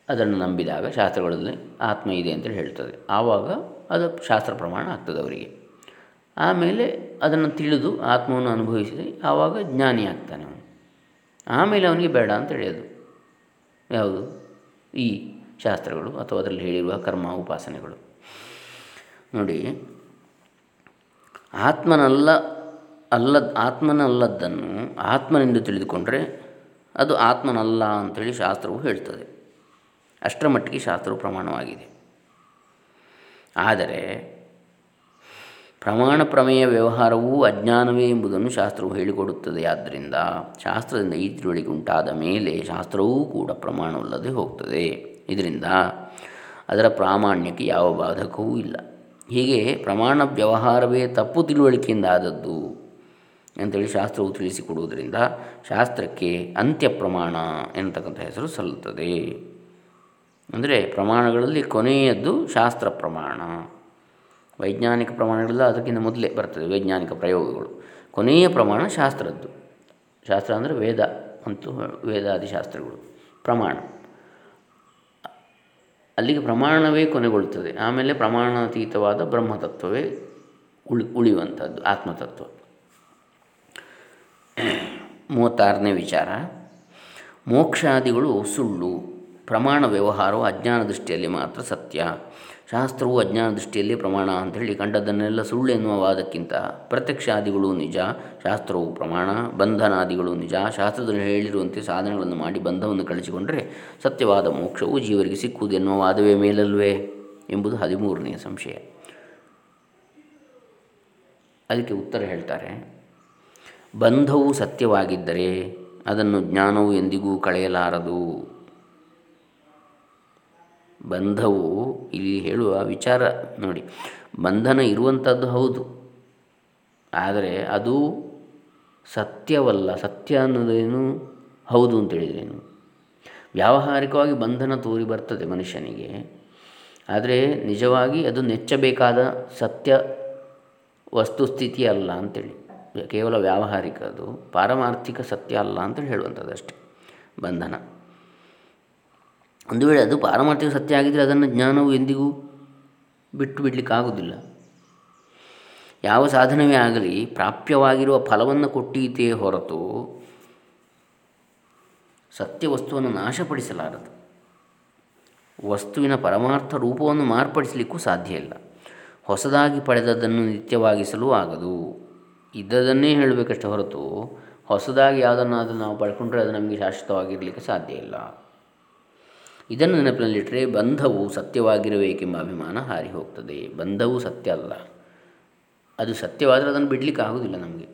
ಅದನ್ನು ನಂಬಿದಾಗ ಶಾಸ್ತ್ರಗಳಲ್ಲಿ ಆತ್ಮ ಇದೆ ಅಂತೇಳಿ ಹೇಳ್ತದೆ. ಆವಾಗ ಅದು ಶಾಸ್ತ್ರ ಪ್ರಮಾಣ ಆಗ್ತದೆ ಅವರಿಗೆ. ಆಮೇಲೆ ಅದನ್ನು ತಿಳಿದು ಆತ್ಮವನ್ನು ಅನುಭವಿಸಿದೆ ಆವಾಗ ಜ್ಞಾನಿ ಆಗ್ತಾನೆ ಅವನು. ಆಮೇಲೆ ಅವನಿಗೆ ಬೇಡ ಅಂತ ಹೇಳಿಯೋದು ಯಾವುದು? ಈ ಶಾಸ್ತ್ರಗಳು ಅಥವಾ ಅದರಲ್ಲಿ ಹೇಳಿರುವ ಕರ್ಮ, ಉಪಾಸನೆಗಳು. ನೋಡಿ, ಆತ್ಮನಲ್ಲ, ಅಲ್ಲ, ಆತ್ಮನಲ್ಲದ್ದನ್ನು ಆತ್ಮನೆಂದು ತಿಳಿದುಕೊಂಡರೆ ಅದು ಆತ್ಮನಲ್ಲ ಅಂಥೇಳಿ ಶಾಸ್ತ್ರವು ಹೇಳ್ತದೆ. ಅಷ್ಟರ ಮಟ್ಟಿಗೆ ಶಾಸ್ತ್ರವು ಪ್ರಮಾಣವಾಗಿದೆ. ಆದರೆ ಪ್ರಮಾಣ ಪ್ರಮೇಯ ವ್ಯವಹಾರವೂ ಅಜ್ಞಾನವೇ ಎಂಬುದನ್ನು ಶಾಸ್ತ್ರವು ಹೇಳಿಕೊಡುತ್ತದೆ. ಆದ್ದರಿಂದ ಶಾಸ್ತ್ರದಿಂದ ಈ ತಿಳುವಳಿಕೆ ಉಂಟಾದ ಮೇಲೆ ಶಾಸ್ತ್ರವೂ ಕೂಡ ಪ್ರಮಾಣವಲ್ಲದೆ ಹೋಗ್ತದೆ. ಇದರಿಂದ ಅದರ ಪ್ರಾಮಾಣ್ಯಕ್ಕೆ ಯಾವ ಬಾಧಕವೂ ಇಲ್ಲ. ಹೀಗೆ ಪ್ರಮಾಣ ವ್ಯವಹಾರವೇ ತಪ್ಪು ತಿಳುವಳಿಕೆಯಿಂದ ಆದದ್ದು ಅಂತೇಳಿ ಶಾಸ್ತ್ರವು ತಿಳಿಸಿಕೊಡುವುದರಿಂದ ಶಾಸ್ತ್ರಕ್ಕೆ ಅಂತ್ಯ ಪ್ರಮಾಣ ಎನ್ನತಕ್ಕಂಥ ಹೆಸರು ಸಲ್ಲುತ್ತದೆ. ಅಂದರೆ ಪ್ರಮಾಣಗಳಲ್ಲಿ ಕೊನೆಯದ್ದು ಶಾಸ್ತ್ರ ಪ್ರಮಾಣ. ವೈಜ್ಞಾನಿಕ ಪ್ರಮಾಣಗಳೆಲ್ಲ ಅದಕ್ಕಿಂತ ಮೊದಲೇ ಬರ್ತದೆ, ವೈಜ್ಞಾನಿಕ ಪ್ರಯೋಗಗಳು. ಕೊನೆಯ ಪ್ರಮಾಣ ಶಾಸ್ತ್ರದ್ದು. ಶಾಸ್ತ್ರ ಅಂದರೆ ವೇದ, ಮತ್ತು ವೇದಾದಿ ಶಾಸ್ತ್ರಗಳು ಪ್ರಮಾಣ. ಅಲ್ಲಿಗೆ ಪ್ರಮಾಣವೇ ಕೊನೆಗೊಳ್ಳುತ್ತದೆ. ಆಮೇಲೆ ಪ್ರಮಾಣಾತೀತವಾದ ಬ್ರಹ್ಮತತ್ವವೇ ಉಳಿ, ಉಳಿಯುವಂಥದ್ದು, ಆತ್ಮತತ್ವ. ಮೂವತ್ತಾರನೇ ವಿಚಾರ. ಮೋಕ್ಷಾದಿಗಳು ಸುಳ್ಳು. ಪ್ರಮಾಣ ವ್ಯವಹಾರವು ಅಜ್ಞಾನ ದೃಷ್ಟಿಯಲ್ಲಿ ಮಾತ್ರ ಸತ್ಯ. ಶಾಸ್ತ್ರವು ಅಜ್ಞಾನ ದೃಷ್ಟಿಯಲ್ಲಿ ಪ್ರಮಾಣ ಅಂಥೇಳಿ ಕಂಡದ್ದನ್ನೆಲ್ಲ ಸುಳ್ಳು ಎನ್ನುವ ವಾದಕ್ಕಿಂತ ಪ್ರತ್ಯಕ್ಷಾದಿಗಳು ನಿಜ, ಶಾಸ್ತ್ರವು ಪ್ರಮಾಣ, ಬಂಧನಾದಿಗಳು ನಿಜ. ಶಾಸ್ತ್ರದಲ್ಲಿ ಹೇಳಿರುವಂತೆ ಸಾಧನೆಗಳನ್ನು ಮಾಡಿ ಬಂಧವನ್ನು ಕಳಿಸಿಕೊಂಡರೆ ಸತ್ಯವಾದ ಮೋಕ್ಷವು ಜೀವರಿಗೆ ಸಿಕ್ಕುವುದು ಎನ್ನುವ ವಾದವೇ ಮೇಲಲ್ವೇ ಎಂಬುದು ಹದಿಮೂರನೆಯ ಸಂಶಯ. ಅದಕ್ಕೆ ಉತ್ತರ ಹೇಳ್ತಾರೆ, ಬಂಧವು ಸತ್ಯವಾಗಿದ್ದರೆ ಅದನ್ನು ಜ್ಞಾನವು ಎಂದಿಗೂ ಕಳೆಯಲಾರದು. ಬಂಧವು, ಇಲ್ಲಿ ಹೇಳುವ ವಿಚಾರ ನೋಡಿ. ಬಂಧನ ಇರುವಂಥದ್ದು ಹೌದು. ಆದರೆ ಅದು ಸತ್ಯವಲ್ಲ. ಸತ್ಯ ಅನ್ನೋದೇನು ಹೌದು ಅಂತೇಳಿದ್ರೇನು ವ್ಯಾವಹಾರಿಕವಾಗಿ ಬಂಧನ ತೋರಿ ಬರ್ತದೆ ಮನುಷ್ಯನಿಗೆ. ಆದರೆ ನಿಜವಾಗಿ ಅದು ನೆಚ್ಚಬೇಕಾದ ಸತ್ಯ ವಸ್ತುಸ್ಥಿತಿ ಅಲ್ಲ ಅಂತೇಳಿ. ಕೇವಲ ವ್ಯಾವಹಾರಿಕ ಅದು. ಪಾರಮಾರ್ಥಿಕ ಸತ್ಯ ಅಲ್ಲ ಅಂತೇಳಿ ಹೇಳುವಂಥದ್ದು ಅಷ್ಟೆ ಬಂಧನ. ಒಂದು ವೇಳೆ ಅದು ಪಾರಮಾರ್ಥಿಕ ಸತ್ಯ ಆಗಿದ್ದರೆ ಅದನ್ನು ಜ್ಞಾನವು ಎಂದಿಗೂ ಬಿಟ್ಟು ಬಿಡಲಿಕ್ಕಾಗುವುದಿಲ್ಲ. ಯಾವ ಸಾಧನವೇ ಆಗಲಿ, ಪ್ರಾಪ್ಯವಾಗಿರುವ ಫಲವನ್ನು ಕೊಟ್ಟೀತೇ ಹೊರತು ಸತ್ಯ ವಸ್ತುವನ್ನು ನಾಶಪಡಿಸಲಾರದು. ವಸ್ತುವಿನ ಪರಮಾರ್ಥ ರೂಪವನ್ನು ಮಾರ್ಪಡಿಸಲಿಕ್ಕೂ ಸಾಧ್ಯ ಇಲ್ಲ. ಹೊಸದಾಗಿ ಪಡೆದದ್ದನ್ನು ನಿತ್ಯವಾಗಿಸಲು ಆಗದು. ಇದ್ದದನ್ನೇ ಹೇಳಬೇಕಷ್ಟೇ ಹೊರತು ಹೊಸದಾಗಿ ಯಾವುದನ್ನಾದರೂ ನಾವು ಪಡ್ಕೊಂಡ್ರೆ ಅದು ನಮಗೆ ಶಾಶ್ವತವಾಗಿರಲಿಕ್ಕೆ ಸಾಧ್ಯ ಇಲ್ಲ. ಇದನ್ನು ನೆನಪಿನಲ್ಲಿಟ್ಟರೆ ಬಂಧವು ಸತ್ಯವಾಗಿರಬೇಕೆಂಬ ಅಭಿಮಾನ ಹಾರಿ ಹೋಗ್ತದೆ ಬಂಧವು ಸತ್ಯ ಅಲ್ಲ. ಅದು ಸತ್ಯವಾದರೆ ಅದನ್ನು ಬಿಡಲಿಕ್ಕೆ ಆಗೋದಿಲ್ಲ ನಮಗೆ.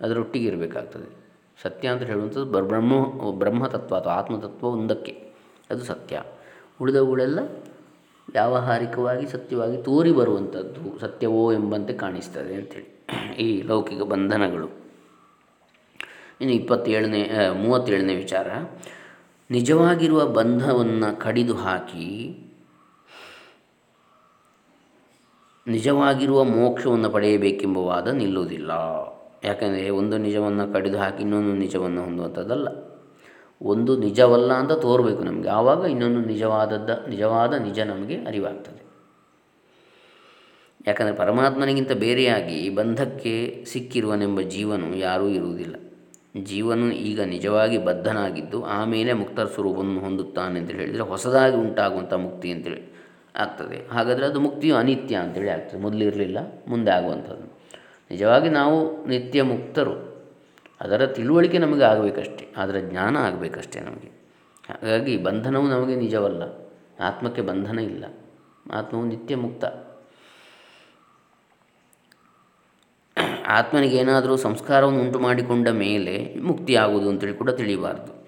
ಅದರೊಟ್ಟಿಗೆ ಇರಬೇಕಾಗ್ತದೆ. ಸತ್ಯ ಅಂತ ಹೇಳುವಂಥದ್ದು ಬ್ರಹ್ಮ, ಬ್ರಹ್ಮತತ್ವ ಅಥವಾ ಆತ್ಮತತ್ವ ಒಂದಕ್ಕೆ. ಅದು ಸತ್ಯ. ಉಳಿದವುಗಳೆಲ್ಲ ವ್ಯಾವಹಾರಿಕವಾಗಿ ಸತ್ಯವಾಗಿ ತೋರಿ ಬರುವಂಥದ್ದು ಸತ್ಯವೋ ಎಂಬಂತೆ ಕಾಣಿಸ್ತದೆ ಅಂಥೇಳಿ. ಈ ಲೌಕಿಕ ಬಂಧನಗಳು. ಇನ್ನು ಇಪ್ಪತ್ತೇಳನೇ, ಮೂವತ್ತೇಳನೇ ವಿಚಾರ. ನಿಜವಾಗಿರುವ ಬಂಧವನ್ನು ಕಡಿದು ಹಾಕಿ, ನಿಜವಾಗಿರುವ ಮೋಕ್ಷವನ್ನು ಪಡೆಯಬೇಕೆಂಬ ವಾದ ನಿಲ್ಲುವುದಿಲ್ಲ. ಯಾಕೆಂದರೆ ಒಂದು ನಿಜವನ್ನು ಕಡಿದು ಹಾಕಿ ಇನ್ನೊಂದು ನಿಜವನ್ನು ಹೊಂದುವಂಥದ್ದಲ್ಲ. ಒಂದು ನಿಜವಲ್ಲ ಅಂತ ತೋರಬೇಕು ನಮಗೆ. ಆವಾಗ ಇನ್ನೊಂದು ನಿಜವಾದದ್ದ, ನಿಜವಾದ ನಿಜ ನಮಗೆ ಅರಿವಾಗ್ತದೆ. ಯಾಕಂದರೆ ಪರಮಾತ್ಮನಿಗಿಂತ ಬೇರೆಯಾಗಿ ಬಂಧಕ್ಕೆ ಸಿಕ್ಕಿರುವನೆಂಬ ಜೀವನು ಯಾರೂ ಇರುವುದಿಲ್ಲ. ಜೀವನು ಈಗ ನಿಜವಾಗಿ ಬದ್ಧನಾಗಿದ್ದು ಆಮೇಲೆ ಮುಕ್ತರ ಸ್ವರೂಪವನ್ನು ಹೊಂದುತ್ತಾನೆ ಅಂತೇಳಿ ಹೇಳಿದರೆ ಹೊಸದಾಗಿ ಉಂಟಾಗುವಂಥ ಮುಕ್ತಿ ಅಂತೇಳಿ ಆಗ್ತದೆ. ಹಾಗಾದರೆ ಅದು ಮುಕ್ತಿಯು ಅನಿತ್ಯ ಅಂತೇಳಿ ಆಗ್ತದೆ. ಮೊದಲಿರಲಿಲ್ಲ ಮುಂದೆ ಆಗುವಂಥದ್ದು. ನಿಜವಾಗಿ ನಾವು ನಿತ್ಯ ಮುಕ್ತರು. ಅದರ ತಿಳುವಳಿಕೆ ನಮಗೆ ಆಗಬೇಕಷ್ಟೇ. ಅದರ ಜ್ಞಾನ ಆಗಬೇಕಷ್ಟೇ ನಮಗೆ. ಹಾಗಾಗಿ ಬಂಧನವು ನಮಗೆ ನಿಜವಲ್ಲ. ಆತ್ಮಕ್ಕೆ ಬಂಧನ ಇಲ್ಲ. ಆತ್ಮವು ನಿತ್ಯ ಮುಕ್ತ. ಆತ್ಮನಿಗೆ ಏನಾದರೂ ಸಂಸ್ಕಾರವನ್ನು ಉಂಟು ಮಾಡಿಕೊಂಡ ಮೇಲೆ ಮುಕ್ತಿಯಾಗುವುದು ಅಂತೇಳಿ ಕೂಡ ತಿಳಿಯಬಾರ್ದು.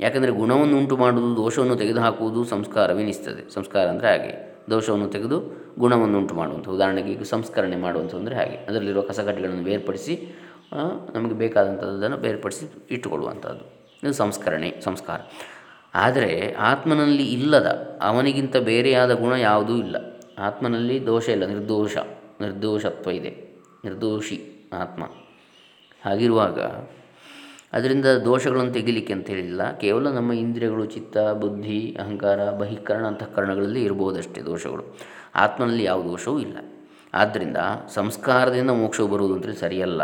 ಯಾಕಂದರೆ ಗುಣವನ್ನು ಉಂಟು ಮಾಡುವುದು, ದೋಷವನ್ನು ತೆಗೆದುಹಾಕುವುದು ಸಂಸ್ಕಾರವೆನಿಸ್ತದೆ. ಸಂಸ್ಕಾರ ಅಂದರೆ ಹಾಗೆ. ದೋಷವನ್ನು ತೆಗೆದು ಗುಣವನ್ನು ಉಂಟು ಮಾಡುವಂಥ ಉದಾಹರಣೆಗೆ ಈಗ ಸಂಸ್ಕರಣೆ ಮಾಡುವಂಥ ಅಂದರೆ ಹಾಗೆ. ಅದರಲ್ಲಿರುವ ಕಸಕಡ್ಡಿಗಳನ್ನು ಬೇರ್ಪಡಿಸಿ ನಮಗೆ ಬೇಕಾದಂಥದ್ದನ್ನು ಬೇರ್ಪಡಿಸಿ ಇಟ್ಟುಕೊಳ್ಳುವಂಥದ್ದು. ಇದು ಸಂಸ್ಕರಣೆ, ಸಂಸ್ಕಾರ. ಆದರೆ ಆತ್ಮನಲ್ಲಿ ಇಲ್ಲದ, ಅವನಿಗಿಂತ ಬೇರೆಯಾದ ಗುಣ ಯಾವುದೂ ಇಲ್ಲ. ಆತ್ಮನಲ್ಲಿ ದೋಷ ಇಲ್ಲ, ನಿರ್ದೋಷ, ನಿರ್ದೋಷತ್ವ ಇದೆ. ನಿರ್ದೋಷಿ ಆತ್ಮ. ಹಾಗಿರುವಾಗ ಅದರಿಂದ ದೋಷಗಳನ್ನು ತೆಗಿಲಿಕ್ಕೆ ಅಂತ ಹೇಳಿಲ್ಲ. ಕೇವಲ ನಮ್ಮ ಇಂದ್ರಿಯಗಳು, ಚಿತ್ತ, ಬುದ್ಧಿ, ಅಹಂಕಾರ, ಬಹಿಕರಣ ಅಂತಃಕರಣಗಳಲ್ಲಿ ಇರ್ಬೋದಷ್ಟೇ ದೋಷಗಳು. ಆತ್ಮನಲ್ಲಿ ಯಾವ ದೋಷವೂ ಇಲ್ಲ. ಆದ್ದರಿಂದ ಸಂಸ್ಕಾರದಿಂದ ಮೋಕ್ಷವು ಬರುವುದು ಅಂದರೆ ಸರಿಯಲ್ಲ.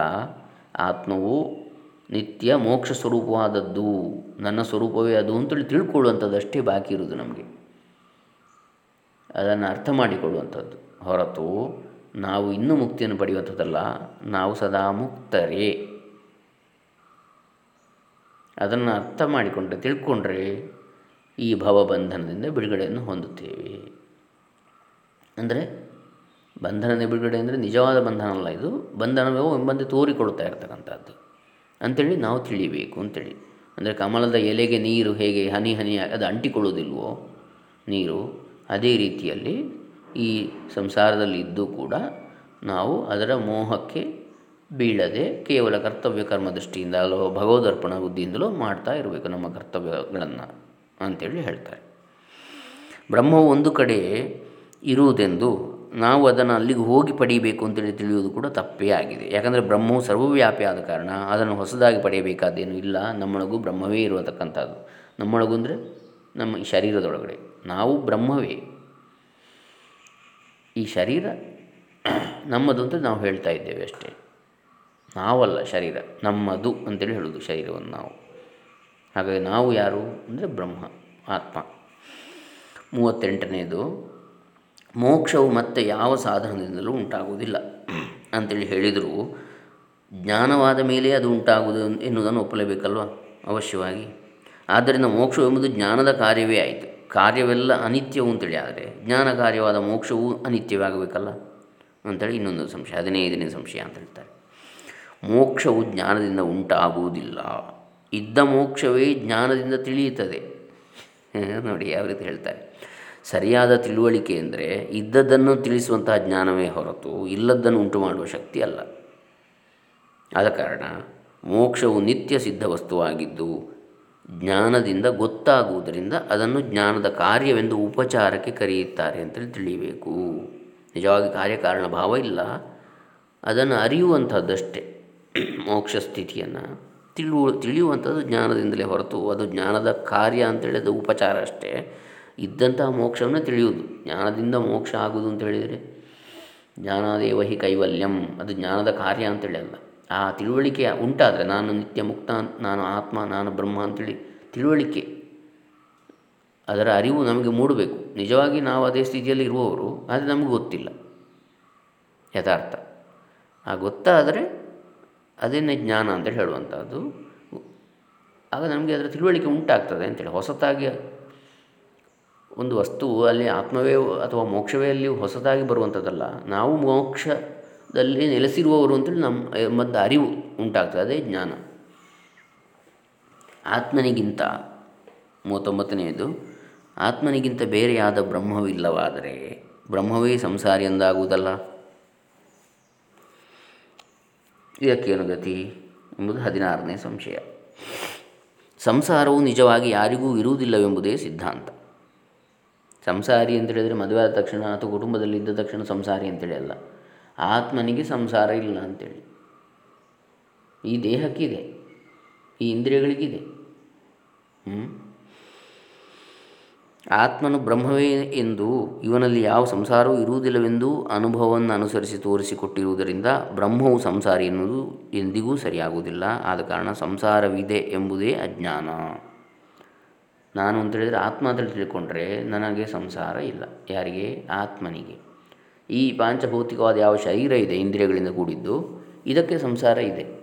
ಆತ್ಮವು ನಿತ್ಯ ಮೋಕ್ಷ ಸ್ವರೂಪವಾದದ್ದು, ನನ್ನ ಸ್ವರೂಪವೇ ಅದು ಅಂತೇಳಿ ತಿಳ್ಕೊಳ್ಳುವಂಥದ್ದಷ್ಟೇ ಬಾಕಿ ಇರುವುದು ನಮಗೆ. ಅದನ್ನು ಅರ್ಥ ಮಾಡಿಕೊಳ್ಳುವಂಥದ್ದು. ಹೊರತು ನಾವು ಇನ್ನೂ ಮುಕ್ತಿಯನ್ನು ಪಡೆಯುವಂಥದ್ದಲ್ಲ, ನಾವು ಸದಾ ಮುಕ್ತರೇ. ಅದನ್ನು ಅರ್ಥ ಮಾಡಿಕೊಂಡ್ರೆ, ತಿಳ್ಕೊಂಡ್ರೆ ಈ ಭವಬಂಧನದಿಂದ ಬಿಡುಗಡೆಯನ್ನು ಹೊಂದುತ್ತೇವೆ. ಅಂದರೆ ಬಂಧನದ ಬಿಡುಗಡೆ ಅಂದರೆ ನಿಜವಾದ ಬಂಧನ ಅಲ್ಲ ಇದು. ಬಂಧನವೋ ಎಂಬಂತೆ ತೋರಿಕೊಡ್ತಾ ಇರ್ತಕ್ಕಂಥದ್ದು. ಅಂಥೇಳಿ ನಾವು ತಿಳಿಬೇಕು ಅಂತೇಳಿ ಅಂದರೆ ಕಮಲದ ಎಲೆಗೆ ನೀರು ಹೇಗೆ ಹನಿ ಹನಿ ಅದು ಅಂಟಿಕೊಳ್ಳೋದಿಲ್ವೋ ನೀರು ಅದೇ ರೀತಿಯಲ್ಲಿ ಈ ಸಂಸಾರದಲ್ಲಿ ಇದ್ದು ಕೂಡ ನಾವು ಅದರ ಮೋಹಕ್ಕೆ ಬೀಳದೆ ಕೇವಲ ಕರ್ತವ್ಯ ಕರ್ಮ ದೃಷ್ಟಿಯಿಂದ ಅಲ್ಲೋ ಭಗವದರ್ಪಣ ಬುದ್ಧಿಯಿಂದಲೋ ಮಾಡ್ತಾ ಇರಬೇಕು ನಮ್ಮ ಕರ್ತವ್ಯಗಳನ್ನು ಅಂತೇಳಿ ಹೇಳ್ತಾರೆ. ಬ್ರಹ್ಮವು ಒಂದು ಕಡೆ ಇರುವುದೆಂದು ನಾವು ಅದನ್ನು ಅಲ್ಲಿಗೆ ಹೋಗಿ ಪಡೀಬೇಕು ಅಂತೇಳಿ ತಿಳಿಯುವುದು ಕೂಡ ತಪ್ಪೇ ಆಗಿದೆ. ಯಾಕಂದರೆ ಬ್ರಹ್ಮವು ಸರ್ವವ್ಯಾಪಿ ಆದ ಕಾರಣ ಅದನ್ನು ಹೊಸದಾಗಿ ಪಡೆಯಬೇಕಾದೇನು ಇಲ್ಲ. ನಮ್ಮೊಳಗೂ ಬ್ರಹ್ಮವೇ ಇರತಕ್ಕಂಥದ್ದು ನಮ್ಮೊಳಗು ಅಂದರೆ ನಮ್ಮ ಶರೀರದೊಳಗಡೆ. ನಾವು ಬ್ರಹ್ಮವೇ. ಈ ಶರೀರ ನಮ್ಮದು ಅಂತ ನಾವು ಹೇಳ್ತಾ ಇದ್ದೇವೆ ಅಷ್ಟೇ. ನಾವಲ್ಲ ಶರೀರ, ನಮ್ಮದು ಅಂತೇಳಿ ಹೇಳೋದು ಶರೀರವನ್ನು ನಾವು. ಹಾಗಾಗಿ ನಾವು ಯಾರು ಅಂದರೆ ಬ್ರಹ್ಮ, ಆತ್ಮ. ಮೂವತ್ತೆಂಟನೇದು, ಮೋಕ್ಷವು ಮತ್ತೆ ಯಾವ ಸಾಧನದಿಂದಲೂ ಉಂಟಾಗುವುದಿಲ್ಲ ಅಂತೇಳಿ ಹೇಳಿದರೂ. ಜ್ಞಾನವಾದ ಮೇಲೆ ಅದು ಉಂಟಾಗುವುದು ಎನ್ನುವುದನ್ನು ಒಪ್ಪಲೇಬೇಕಲ್ವ? ಅವಶ್ಯವಾಗಿ. ಆದ್ದರಿಂದ ಮೋಕ್ಷವೆಂಬುದು ಜ್ಞಾನದ ಕಾರ್ಯವೇ ಆಯಿತು. ಕಾರ್ಯವೆಲ್ಲ ಅನಿತ್ಯವು ಅಂತೇಳಿ, ಆದರೆ ಜ್ಞಾನ ಕಾರ್ಯವಾದ ಮೋಕ್ಷವೂ ಅನಿತ್ಯವಾಗಬೇಕಲ್ಲ? ಅಂತೇಳಿ ಇನ್ನೊಂದು ಸಂಶಯ, ಹದಿನೈದನೇ ಸಂಶಯ ಅಂತ ಹೇಳ್ತಾರೆ. ಮೋಕ್ಷವು ಜ್ಞಾನದಿಂದ ಉಂಟಾಗುವುದಿಲ್ಲ. ಇದ್ದ ಮೋಕ್ಷವೇ ಜ್ಞಾನದಿಂದ ತಿಳಿಯುತ್ತದೆ. ನೋಡಿ ಯಾವ ರೀತಿ ಹೇಳ್ತಾರೆ. ಸರಿಯಾದ ತಿಳುವಳಿಕೆ ಅಂದರೆ ಇದ್ದದ್ದನ್ನು ತಿಳಿಸುವಂತಹ ಜ್ಞಾನವೇ ಹೊರತು ಇಲ್ಲದ್ದನ್ನು ಉಂಟು ಮಾಡುವ ಶಕ್ತಿ ಅಲ್ಲ. ಆದ ಕಾರಣ ಮೋಕ್ಷವು ನಿತ್ಯ ಸಿದ್ಧ ವಸ್ತುವಾಗಿದ್ದು ಜ್ಞಾನದಿಂದ ಗೊತ್ತಾಗುವುದರಿಂದ ಅದನ್ನು ಜ್ಞಾನದ ಕಾರ್ಯವೆಂದು ಉಪಚಾರಕ್ಕೆ ಕರೆಯುತ್ತಾರೆ ಅಂತೇಳಿ ತಿಳಿಯಬೇಕು ನಿಜವಾಗಿ ಕಾರ್ಯಕಾರಣ ಭಾವ ಇಲ್ಲ. ಅದನ್ನು ಅರಿಯುವಂಥದ್ದಷ್ಟೇ ಮೋಕ್ಷ ಸ್ಥಿತಿಯನ್ನು. ತಿಳುವ, ತಿಳಿಯುವಂಥದ್ದು ಜ್ಞಾನದಿಂದಲೇ ಹೊರತು ಅದು ಜ್ಞಾನದ ಕಾರ್ಯ ಅಂತೇಳಿ ಅದು ಉಪಚಾರ ಅಷ್ಟೇ. ಇದ್ದಂತಹ ಮೋಕ್ಷವನ್ನು ತಿಳಿಯುವುದು. ಜ್ಞಾನದಿಂದ ಮೋಕ್ಷ ಆಗುವುದು ಅಂತ ಹೇಳಿದರೆ ಜ್ಞಾನಾದೇವಹಿ ಕೈವಲ್ಯಂ. ಅದು ಜ್ಞಾನದ ಕಾರ್ಯ ಅಂತೇಳಿ ಅಲ್ಲ. ಆ ತಿಳುವಳಿಕೆ ಉಂಟಾದರೆ ನಾನು ನಿತ್ಯ ಮುಕ್ತ, ನಾನು ಆತ್ಮ, ನಾನು ಬ್ರಹ್ಮ ಅಂತೇಳಿ ತಿಳುವಳಿಕೆ, ಅದರ ಅರಿವು ನಮಗೆ ಮೂಡಬೇಕು. ನಿಜವಾಗಿ ನಾವು ಅದೇ ಸ್ಥಿತಿಯಲ್ಲಿ ಇರುವವರು, ಆದರೆ ನಮಗೆ ಗೊತ್ತಿಲ್ಲ. ಯಥಾರ್ಥ. ಆ ಗೊತ್ತಾದರೆ ಅದನ್ನೇ ಜ್ಞಾನ ಅಂತೇಳಿ ಹೇಳುವಂಥದ್ದು ಆಗ ನಮಗೆ ಅದರ ತಿಳುವಳಿಕೆ ಉಂಟಾಗ್ತದೆ ಅಂತೇಳಿ. ಹೊಸತಾಗಿ ಒಂದು ವಸ್ತುವು ಅಲ್ಲಿ ಆತ್ಮವೇ ಅಥವಾ ಮೋಕ್ಷವೇ ಅಲ್ಲಿ ಹೊಸದಾಗಿ ಬರುವಂಥದ್ದಲ್ಲ ನಾವು ಮೋಕ್ಷದಲ್ಲಿ ನೆಲೆಸಿರುವವರು ಅಂತೇಳಿ ನಮ್ಮ ಮತ್ತು ಅರಿವು ಉಂಟಾಗ್ತದೆ ಜ್ಞಾನ. ಆತ್ಮನಿಗಿಂತ ಮೂವತ್ತೊಂಬತ್ತನೆಯದು, ಆತ್ಮನಿಗಿಂತ ಬೇರೆಯಾದ ಬ್ರಹ್ಮವಿಲ್ಲವಾದರೆ ಬ್ರಹ್ಮವೇ ಸಂಸಾರಿ ಎಂದಾಗುವುದಲ್ಲ? ಇದಕ್ಕೇನು ಗತಿ ಎಂಬುದು ಹದಿನಾರನೇ ಸಂಶಯ. ಸಂಸಾರವು ನಿಜವಾಗಿ ಯಾರಿಗೂ ಇರುವುದಿಲ್ಲವೆಂಬುದೇ ಸಿದ್ಧಾಂತ. ಸಂಸಾರಿ ಅಂತ ಹೇಳಿದರೆ ಮದುವೆ ಆದ ತಕ್ಷಣ ಅಥವಾ ಕುಟುಂಬದಲ್ಲಿ ಇದ್ದ ತಕ್ಷಣ ಸಂಸಾರಿ ಅಂತೇಳಿ ಅಲ್ಲ. ಆತ್ಮನಿಗೆ ಸಂಸಾರ ಇಲ್ಲ ಅಂತೇಳಿ. ಈ ದೇಹಕ್ಕಿದೆ, ಈ ಇಂದ್ರಿಯಗಳಿಗಿದೆ. ಹ್ಞೂ ಆತ್ಮನು ಬ್ರಹ್ಮವೇ ಎಂದು ಇವನಲ್ಲಿ ಯಾವ ಸಂಸಾರವೂ ಇರುವುದಿಲ್ಲವೆಂದು ಅನುಭವವನ್ನು ಅನುಸರಿಸಿ ತೋರಿಸಿಕೊಟ್ಟಿರುವುದರಿಂದ ಬ್ರಹ್ಮವು ಸಂಸಾರಿ ಎನ್ನುವುದು ಎಂದಿಗೂ ಸರಿಯಾಗುವುದಿಲ್ಲ. ಆದ ಕಾರಣ ಸಂಸಾರವಿದೆ ಎಂಬುದೇ ಅಜ್ಞಾನ. ನಾನು ಅಂತ ಹೇಳಿದರೆ ಆತ್ಮ ಅಂತೇಳಿ ತಿಳ್ಕೊಂಡ್ರೆ ನನಗೆ ಸಂಸಾರ ಇಲ್ಲ. ಯಾರಿಗೆ? ಆತ್ಮನಿಗೆ. ಈ ಪಾಂಚಭೌತಿಕವಾದ ಯಾವ ಶರೀರ ಇದೆ, ಇಂದ್ರಿಯಗಳಿಂದ ಕೂಡಿದ್ದು, ಇದಕ್ಕೆ ಸಂಸಾರ ಇದೆ.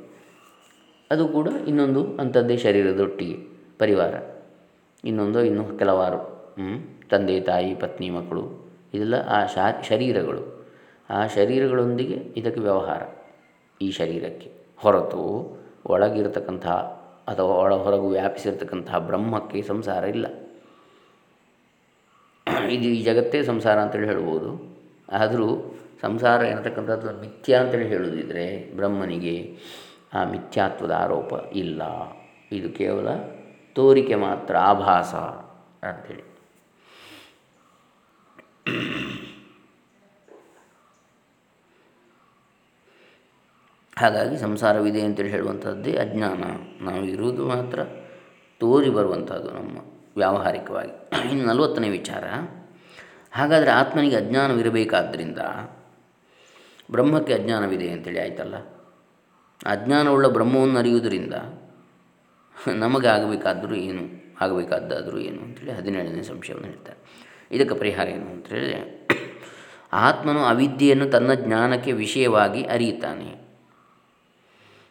ಅದು ಕೂಡ ಇನ್ನೊಂದು ಅಂಥದ್ದೇ ಶರೀರದೊಟ್ಟಿಗೆ ಪರಿವಾರ. ಇನ್ನೊಂದು, ಇನ್ನು ಕೆಲವಾರು ತಂದೆ, ತಾಯಿ, ಪತ್ನಿ, ಮಕ್ಕಳು, ಇದೆಲ್ಲ ಆ ಶರೀರಗಳು. ಆ ಶರೀರಗಳೊಂದಿಗೆ ಇದಕ್ಕೆ ವ್ಯವಹಾರ ಈ ಶರೀರಕ್ಕೆ. ಹೊರತು ಒಳಗಿರತಕ್ಕಂತಹ ಅಥವಾ ಒಳ ಹೊರಗು ವ್ಯಾಪಿಸಿರ್ತಕ್ಕಂತಹ ಬ್ರಹ್ಮಕ್ಕೆ ಸಂಸಾರ ಇಲ್ಲ. ಇದು ಈ ಜಗತ್ತೇ ಸಂಸಾರ ಅಂತೇಳಿ ಹೇಳ್ಬೋದು. ಆದರೂ ಸಂಸಾರ ಎನ್ನತಕ್ಕಂಥದ್ದು ಮಿಥ್ಯ ಅಂತೇಳಿ ಹೇಳುವುದಿದ್ರೆ ಬ್ರಹ್ಮನಿಗೆ ಆ ಮಿಥ್ಯಾತ್ವದ ಆರೋಪ ಇಲ್ಲ. ಇದು ಕೇವಲ ತೋರಿಕೆ ಮಾತ್ರ, ಆಭಾಸ ಅಂಥೇಳಿ ಹಾಗಾಗಿ ಸಂಸಾರವಿದೆ ಅಂತೇಳಿ ಹೇಳುವಂಥದ್ದೇ ಅಜ್ಞಾನ. ನಾವು ಇರುವುದು ಮಾತ್ರ ತೋರಿ ಬರುವಂಥದ್ದು ನಮ್ಮ ವ್ಯಾವಹಾರಿಕವಾಗಿ. ಇನ್ನು ನಲವತ್ತನೇ ವಿಚಾರ. ಹಾಗಾದರೆ ಆತ್ಮನಿಗೆ ಅಜ್ಞಾನವಿರಬೇಕಾದ್ದರಿಂದ ಬ್ರಹ್ಮಕ್ಕೆ ಅಜ್ಞಾನವಿದೆ ಅಂತೇಳಿ ಆಯ್ತಲ್ಲ? ಅಜ್ಞಾನವುಳ್ಳ ಬ್ರಹ್ಮವನ್ನು ಅರಿಯುವುದರಿಂದ ನಮಗೆ ಆಗಬೇಕಾದರೂ ಏನು, ಆಗಬೇಕಾದ್ದಾದರೂ ಏನು ಅಂತೇಳಿ ಹದಿನೇಳನೇ ಸಂಶಯವನ್ನು ಹೇಳ್ತಾರೆ. ಇದಕ್ಕೆ ಪರಿಹಾರ ಏನು ಅಂತೇಳಿದರೆ ಆತ್ಮನು ಅವಿದ್ಯೆಯನ್ನು ತನ್ನ ಜ್ಞಾನಕ್ಕೆ ವಿಷಯವಾಗಿ ಅರಿಯುತ್ತಾನೆ.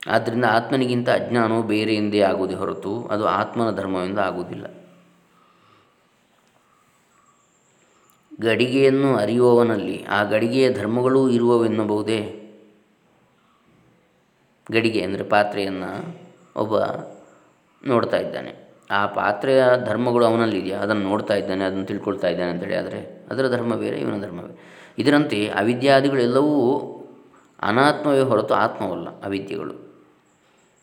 ಆದ್ದರಿಂದ ಆತ್ಮನಿಗಿಂತ ಅಜ್ಞಾನವು ಬೇರೆಯಿಂದೇ ಆಗುವುದೇ ಹೊರತು ಅದು ಆತ್ಮನ ಧರ್ಮವೆಂದು ಆಗುವುದಿಲ್ಲ ಗಡಿಗೆಯನ್ನು ಅರಿಯುವವನಲ್ಲಿ, ಆ ಗಡಿಗೆಯ ಧರ್ಮಗಳೂ ಇರುವವೆನ್ನಬಹುದೇ? ಗಡಿಗೆ ಅಂದರೆ ಪಾತ್ರೆಯನ್ನು ಒಬ್ಬ ನೋಡ್ತಾ ಇದ್ದಾನೆ. ಆ ಪಾತ್ರೆಯ ಧರ್ಮಗಳು ಅವನಲ್ಲಿದೆಯಾ? ಅದನ್ನು ನೋಡ್ತಾ ಇದ್ದಾನೆ, ಅದನ್ನು ತಿಳ್ಕೊಳ್ತಾ ಇದ್ದಾನೆ ಅಂತೇಳಿ ಆದರೆ ಅದರ ಧರ್ಮ ಬೇರೆ, ಇವನ ಧರ್ಮ ಬೇರೆ. ಇದರಂತೆ ಅವಿದ್ಯಾದಿಗಳೆಲ್ಲವೂ ಅನಾತ್ಮವೇ ಹೊರತು ಆತ್ಮವಲ್ಲ, ಅವಿದ್ಯೆಗಳು.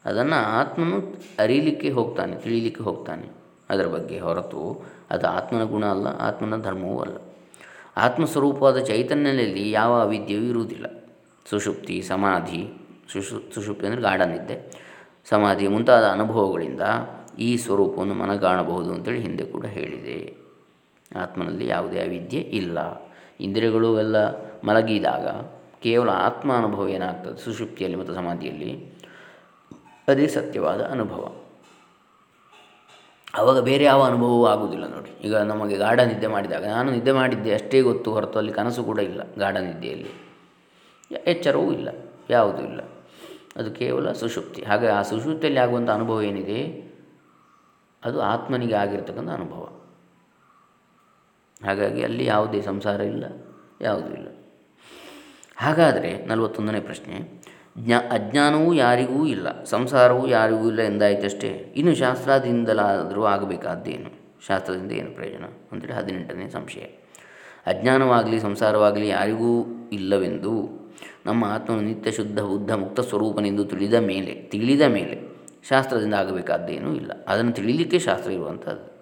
ಅದನ್ನು ಆತ್ಮನು ಅರಿಲಿಕ್ಕೆ ಹೋಗ್ತಾನೆ, ತಿಳಿಲಿಕ್ಕೆ ಹೋಗ್ತಾನೆ. ಅದರ ಬಗ್ಗೆ ಹೊರತು ಅದು ಆತ್ಮನ ಗುಣ ಅಲ್ಲ, ಆತ್ಮನ ಧರ್ಮವೂ ಅಲ್ಲ. ಆತ್ಮಸ್ವರೂಪವಾದ ಚೈತನ್ಯದಲ್ಲಿ ಯಾವ ಅವಿದ್ಯೆಯೂ ಇರುವುದಿಲ್ಲ. ಸುಷುಪ್ತಿ, ಸಮಾಧಿ, ಸುಷು, ಸುಷುಪ್ತಿ ಅಂದರೆ ಗಾಢನಿದ್ದೆ. ಸಮಾಧಿ ಮುಂತಾದ ಅನುಭವಗಳಿಂದ ಈ ಸ್ವರೂಪವನ್ನು ಮನಗಾಣಬಹುದು ಅಂತೇಳಿ ಹಿಂದೆ ಕೂಡ ಹೇಳಿದೆ. ಆತ್ಮನಲ್ಲಿ ಯಾವುದೇ ಅವಿದ್ಯೆ ಇಲ್ಲ. ಇಂದ್ರಿಯಗಳು ಎಲ್ಲ ಮಲಗಿದಾಗ ಕೇವಲ ಆತ್ಮ ಅನುಭವ ಏನಾಗ್ತದೆ? ಸುಷುಪ್ತಿಯಲ್ಲಿ ಮತ್ತು ಸಮಾಧಿಯಲ್ಲಿ ಅದೇ ಸತ್ಯವಾದ ಅನುಭವ. ಆವಾಗ ಬೇರೆ ಯಾವ ಅನುಭವವೂ ಆಗುವುದಿಲ್ಲ ನೋಡಿ. ಈಗ ನಮಗೆ ಗಾಢ ನಿದ್ದೆ ಮಾಡಿದಾಗ, ನಾನು ನಿದ್ದೆ ಮಾಡಿದ್ದೆ ಅಷ್ಟೇ ಗೊತ್ತು ಹೊರತು ಅಲ್ಲಿ ಕನಸು ಕೂಡ ಇಲ್ಲ ಗಾಢ ನಿದ್ದೆಯಲ್ಲಿ. ಎಚ್ಚರವೂ ಇಲ್ಲ, ಯಾವುದೂ ಇಲ್ಲ. ಅದು ಕೇವಲ ಸುಷುಪ್ತಿ ಹಾಗೆ ಆ ಸುಷುಪ್ತಿಯಲ್ಲಿ ಆಗುವಂಥ ಅನುಭವ ಏನಿದೆ? ಅದು ಆತ್ಮನಿಗೆ ಆಗಿರ್ತಕ್ಕಂಥ ಅನುಭವ. ಹಾಗಾಗಿ ಅಲ್ಲಿ ಯಾವುದೇ ಸಂಸಾರ ಇಲ್ಲ, ಯಾವುದೂ ಇಲ್ಲ. ಹಾಗಾದರೆ ನಲವತ್ತೊಂದನೇ ಪ್ರಶ್ನೆ ಜ್ಞಾ, ಅಜ್ಞಾನವೂ ಯಾರಿಗೂ ಇಲ್ಲ, ಸಂಸಾರವೂ ಯಾರಿಗೂ ಇಲ್ಲ ಎಂದಾಯಿತಷ್ಟೇ. ಇನ್ನು ಶಾಸ್ತ್ರದಿಂದಲಾದರೂ ಆಗಬೇಕಾದ್ದೇನು? ಶಾಸ್ತ್ರದಿಂದ ಏನು ಪ್ರಯೋಜನ? ಅಂತೇಳಿ ಹದಿನೆಂಟನೇ ಸಂಶಯ. ಅಜ್ಞಾನವಾಗಲಿ, ಸಂಸಾರವಾಗಲಿ ಯಾರಿಗೂ ಇಲ್ಲವೆಂದು ನಮ್ಮ ಆತ್ಮನು ನಿತ್ಯ ಶುದ್ಧ, ಬುದ್ಧ, ಮುಕ್ತ ಸ್ವರೂಪನೆಂದು ತಿಳಿದ ಮೇಲೆ ತಿಳಿದ ಮೇಲೆ ಶಾಸ್ತ್ರದಿಂದ ಆಗಬೇಕಾದ್ದೇನೂ ಇಲ್ಲ. ಅದನ್ನು ತಿಳಿಲಿಕ್ಕೆ ಶಾಸ್ತ್ರ ಇರುವಂಥದ್ದು.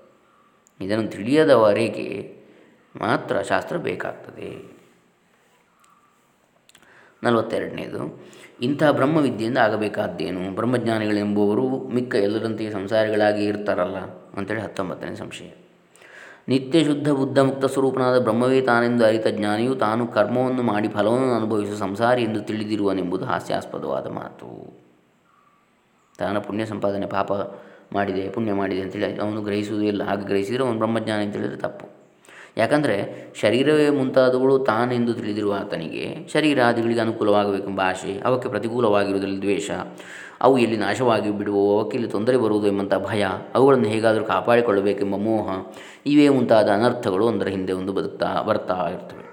ಇದನ್ನು ತಿಳಿಯದವರೆಗೆ ಮಾತ್ರ ಶಾಸ್ತ್ರ ಬೇಕಾಗ್ತದೆ. ನಲವತ್ತೆರಡನೇದು ಇಂತಹ ಬ್ರಹ್ಮವಿದ್ಯೆಯಿಂದ ಆಗಬೇಕಾದ್ದೇನು? ಬ್ರಹ್ಮಜ್ಞಾನಿಗಳೆಂಬುವರು ಮಿಕ್ಕ ಎಲ್ಲರಂತೆಯೇ ಸಂಸಾರಿಗಳಾಗಿ ಇರ್ತಾರಲ್ಲ ಅಂತೇಳಿ ಹತ್ತೊಂಬತ್ತನೇ ಸಂಶಯ. ನಿತ್ಯ ಶುದ್ಧ ಬುದ್ಧ ಮುಕ್ತ ಸ್ವರೂಪನಾದ ಬ್ರಹ್ಮವೇ ತಾನೆಂದು ಅರಿತ ಜ್ಞಾನಿಯು ತಾನು ಕರ್ಮವನ್ನು ಮಾಡಿ ಫಲವನ್ನು ಅನುಭವಿಸುವ ಸಂಸಾರಿ ಎಂದು ತಿಳಿದಿರುವನೆಂಬುದು ಹಾಸ್ಯಾಸ್ಪದವಾದ ಮಾತು. ತಾನು ಪುಣ್ಯ ಸಂಪಾದನೆ ಪಾಪ ಮಾಡಿದೆ, ಪುಣ್ಯ ಮಾಡಿದೆ ಅಂತೇಳಿ ಅವನು ಗ್ರಹಿಸುವುದೇ ಇಲ್ಲ. ಹಾಗೆ ಗ್ರಹಿಸಿದರೆ ಅವನು ಬ್ರಹ್ಮಜ್ಞಾನಿ ಅಂತೇಳಿದರೆ ತಪ್ಪು. ಯಾಕಂದರೆ ಶರೀರವೇ ಮುಂತಾದವುಗಳು ತಾನೆಂದು ತಿಳಿದಿರುವ ಆತನಿಗೆ ಶರೀರಾದಿಗಳಿಗೆ ಅನುಕೂಲವಾಗಬೇಕೆಂಬ ಆಶೆ ಅವಕ್ಕೆ ಪ್ರತಿಕೂಲವಾಗಿರುವುದರಲ್ಲಿ ದ್ವೇಷ. ಅವು ಎಲ್ಲಿ ನಾಶವಾಗಿ ಬಿಡುವೋ ಅವಕ್ಕೆ ಇಲ್ಲಿ ತೊಂದರೆ ಬರುವುದು ಎಂಬಂಥ ಭಯ, ಅವುಗಳನ್ನು ಹೇಗಾದರೂ ಕಾಪಾಡಿಕೊಳ್ಳಬೇಕೆಂಬ ಮೋಹ, ಇವೇ ಮುಂತಾದ ಅನರ್ಥಗಳು ಒಂದರ ಹಿಂದೆ ಒಂದು ಬದುಕ್ತಾ ಬರ್ತಾ ಇರ್ತವೆ.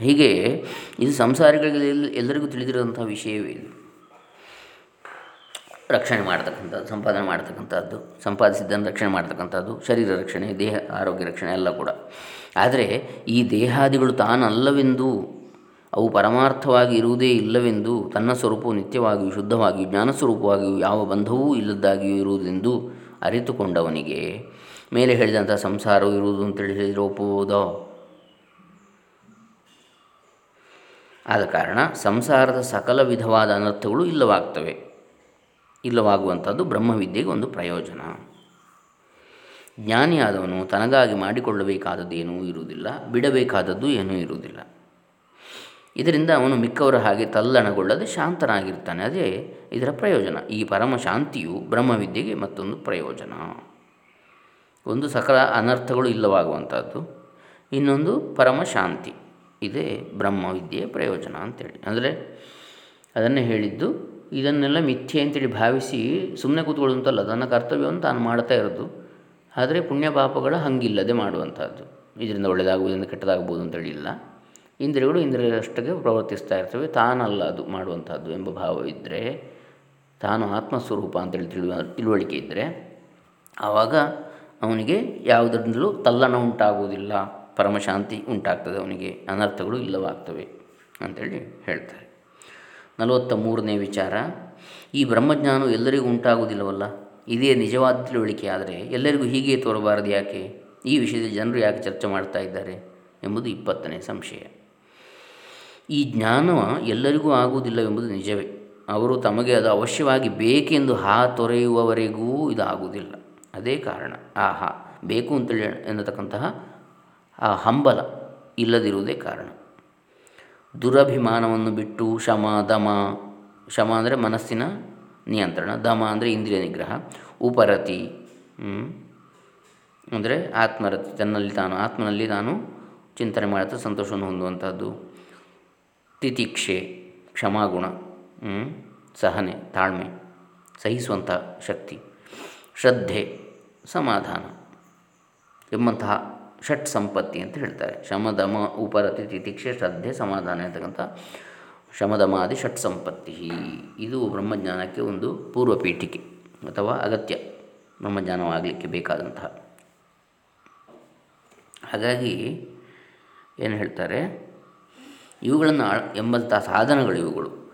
ಹೀಗೆ ಇದು ಸಂಸಾರಿಗಳಿಗೆ ಎಲ್ಲರಿಗೂ ತಿಳಿದಿರುವಂಥ ವಿಷಯವೇ ಇದು. ರಕ್ಷಣೆ ಮಾಡ್ತಕ್ಕಂಥದ್ದು, ಸಂಪಾದನೆ ಮಾಡ್ತಕ್ಕಂಥದ್ದು, ಸಂಪಾದಿಸಿದ್ದನ್ನು ರಕ್ಷಣೆ ಮಾಡ್ತಕ್ಕಂಥದ್ದು, ಶರೀರ ರಕ್ಷಣೆ, ದೇಹ, ಆರೋಗ್ಯ ರಕ್ಷಣೆ ಎಲ್ಲ ಕೂಡ. ಆದರೆ ಈ ದೇಹಾದಿಗಳು ತಾನಲ್ಲವೆಂದು, ಅವು ಪರಮಾರ್ಥವಾಗಿ ಇರುವುದೇ ಇಲ್ಲವೆಂದು, ತನ್ನ ಸ್ವರೂಪವು ನಿತ್ಯವಾಗಿಯೂ ಶುದ್ಧವಾಗಿಯೂ ಜ್ಞಾನಸ್ವರೂಪವಾಗಿಯೂ ಯಾವ ಬಂಧವೂ ಇಲ್ಲದ್ದಾಗಿಯೂ ಇರುವುದೆಂದು ಅರಿತುಕೊಂಡವನಿಗೆ ಮೇಲೆ ಹೇಳಿದಂಥ ಸಂಸಾರವು ಇರುವುದು ಅಂತೇಳಿ ಹೇಳಿದರೆ ಒಪ್ಪುವುದೋ? ಆದ ಕಾರಣ ಸಂಸಾರದ ಸಕಲ ವಿಧವಾದ ಅನರ್ಥಗಳು ಇಲ್ಲವಾಗ್ತವೆ. ಇಲ್ಲವಾಗುವಂಥದ್ದು ಬ್ರಹ್ಮವಿದ್ಯೆಗೆ ಒಂದು ಪ್ರಯೋಜನ. ಜ್ಞಾನಿಯಾದವನು ತನಗಾಗಿ ಮಾಡಿಕೊಳ್ಳಬೇಕಾದದ್ದು ಏನೂ ಇರುವುದಿಲ್ಲ, ಬಿಡಬೇಕಾದದ್ದು ಏನೂ ಇರುವುದಿಲ್ಲ. ಇದರಿಂದ ಅವನು ಮಿಕ್ಕವರ ಹಾಗೆ ತಲ್ಲಣಗೊಳ್ಳದೆ ಶಾಂತನಾಗಿರ್ತಾನೆ, ಅದೇ ಇದರ ಪ್ರಯೋಜನ. ಈ ಪರಮ ಶಾಂತಿಯು ಬ್ರಹ್ಮವಿದ್ಯೆಗೆ ಮತ್ತೊಂದು ಪ್ರಯೋಜನ. ಒಂದು ಸಕಲ ಅನರ್ಥಗಳು ಇಲ್ಲವಾಗುವಂಥದ್ದು, ಇನ್ನೊಂದು ಪರಮ ಶಾಂತಿ. ಇದೇ ಬ್ರಹ್ಮವಿದ್ಯೆಯ ಪ್ರಯೋಜನ ಅಂತೇಳಿ. ಅಂದರೆ ಅದನ್ನೇ ಹೇಳಿದ್ದು ಇದನ್ನೆಲ್ಲ ಮಿಥ್ಯೆ ಅಂತೇಳಿ ಭಾವಿಸಿ ಸುಮ್ಮನೆ ಕೂತ್ಕೊಳ್ಳುವಂತಲ್ಲ ತನ್ನ ಕರ್ತವ್ಯವನ್ನು ತಾನು ಮಾಡ್ತಾ ಇರೋದು. ಆದರೆ ಪುಣ್ಯ ಪಾಪಗಳ ಹಂಗಿಲ್ಲದೆ ಮಾಡುವಂಥದ್ದು. ಇದರಿಂದ ಒಳ್ಳೆಯದಾಗುವುದರಿಂದ ಕೆಟ್ಟದಾಗ್ಬೋದು ಅಂತೇಳಿ ಇಲ್ಲ ಇಂದ್ರಿಯಗಳು ಇಂದ್ರಿಯಷ್ಟಕ್ಕೆ ಪ್ರವರ್ತಿಸ್ತಾ ಇರ್ತವೆ. ತಾನಲ್ಲ ಅದು ಮಾಡುವಂಥದ್ದು ಎಂಬ ಭಾವ ಇದ್ದರೆ ತಾನು ಆತ್ಮಸ್ವರೂಪ ಅಂತೇಳಿ ತಿಳುವ, ತಿಳುವಳಿಕೆ ಇದ್ದರೆ ಆವಾಗ ಅವನಿಗೆ ಯಾವುದರಿಂದಲೂ ತಲ್ಲಣ ಉಂಟಾಗುವುದಿಲ್ಲ. ಪರಮಶಾಂತಿ ಉಂಟಾಗ್ತದೆ ಅವನಿಗೆ. ಅನರ್ಥಗಳು ಇಲ್ಲವಾಗ್ತವೆ ಅಂಥೇಳಿ ಹೇಳ್ತಾರೆ. ನಲವತ್ತ ಮೂರನೇ ವಿಚಾರ, ಈ ಬ್ರಹ್ಮಜ್ಞಾನವು ಎಲ್ಲರಿಗೂ ಉಂಟಾಗುವುದಿಲ್ಲವಲ್ಲ? ಇದೇ ನಿಜವಾದ ತಿಳುವಳಿಕೆ. ಆದರೆ ಎಲ್ಲರಿಗೂ ಹೀಗೆ ತೋರಬಾರದು ಯಾಕೆ? ಈ ವಿಷಯದಲ್ಲಿ ಜನರು ಯಾಕೆ ಚರ್ಚೆ ಮಾಡ್ತಾ ಇದ್ದಾರೆ ಎಂಬುದು ಇಪ್ಪತ್ತನೇ ಸಂಶಯ. ಈ ಜ್ಞಾನ ಎಲ್ಲರಿಗೂ ಆಗುವುದಿಲ್ಲವೆಂಬುದು ನಿಜವೇ. ಅವರು ತಮಗೆ ಅದು ಅವಶ್ಯವಾಗಿ ಬೇಕೆಂದು ಹಾ ತೊರೆಯುವವರೆಗೂ ಇದು ಆಗುವುದಿಲ್ಲ ಅದೇ ಕಾರಣ. ಆಹಾ, ಬೇಕು ಅಂತೇಳಿ ಎನ್ನತಕ್ಕಂತಹ ಆ ಹಂಬಲ ಇಲ್ಲದಿರುವುದೇ ಕಾರಣ. ದುರಭಿಮಾನವನ್ನು ಬಿಟ್ಟು ಶಮ, ದಮ, ಶಮ ಅಂದರೆ ಮನಸ್ಸಿನ ನಿಯಂತ್ರಣ, ದಮ ಅಂದರೆ ಇಂದ್ರಿಯ ನಿಗ್ರಹ, ಉಪರತಿ ಅಂದರೆ ಆತ್ಮರತಿ, ತನ್ನಲ್ಲಿ ತಾನು, ಆತ್ಮನಲ್ಲಿ ತಾನು ಚಿಂತನೆ ಮಾಡುತ್ತಾ ಸಂತೋಷವನ್ನು ಹೊಂದುವಂಥದ್ದು. ತಿತಿಕ್ಷೆ, ಕ್ಷಮಾಗುಣ ಸಹನೆ, ತಾಳ್ಮೆ, ಸಹಿಸುವಂಥ ಶಕ್ತಿ, ಶ್ರದ್ಧೆ, ಸಮಾಧಾನ ಎಂಬಂತಹ ಷಟ್ ಸಂಪತ್ತಿ ಅಂತ ಹೇಳ್ತಾರೆ. ಶಮದಮ ಉಪರತಿ ತಿತಿಕ್ಷೆ ಶ್ರದ್ಧೆ ಸಮಾಧಾನ ಅಂತಕ್ಕಂಥ ಶಮದಮಾದಿ ಷಟ್ ಸಂಪತ್ತಿ. ಇದು ಬ್ರಹ್ಮಜ್ಞಾನಕ್ಕೆ ಒಂದು ಪೂರ್ವ ಪೀಠಿಕೆ ಅಥವಾ ಅಗತ್ಯ ಬ್ರಹ್ಮಜ್ಞಾನವಾಗಲಿಕ್ಕೆ ಬೇಕಾದಂತಹ. ಹಾಗಾಗಿ ಏನು ಹೇಳ್ತಾರೆ? ಇವುಗಳನ್ನು ಎಂಬಂಥ ಸಾಧನಗಳು ಇವುಗಳು.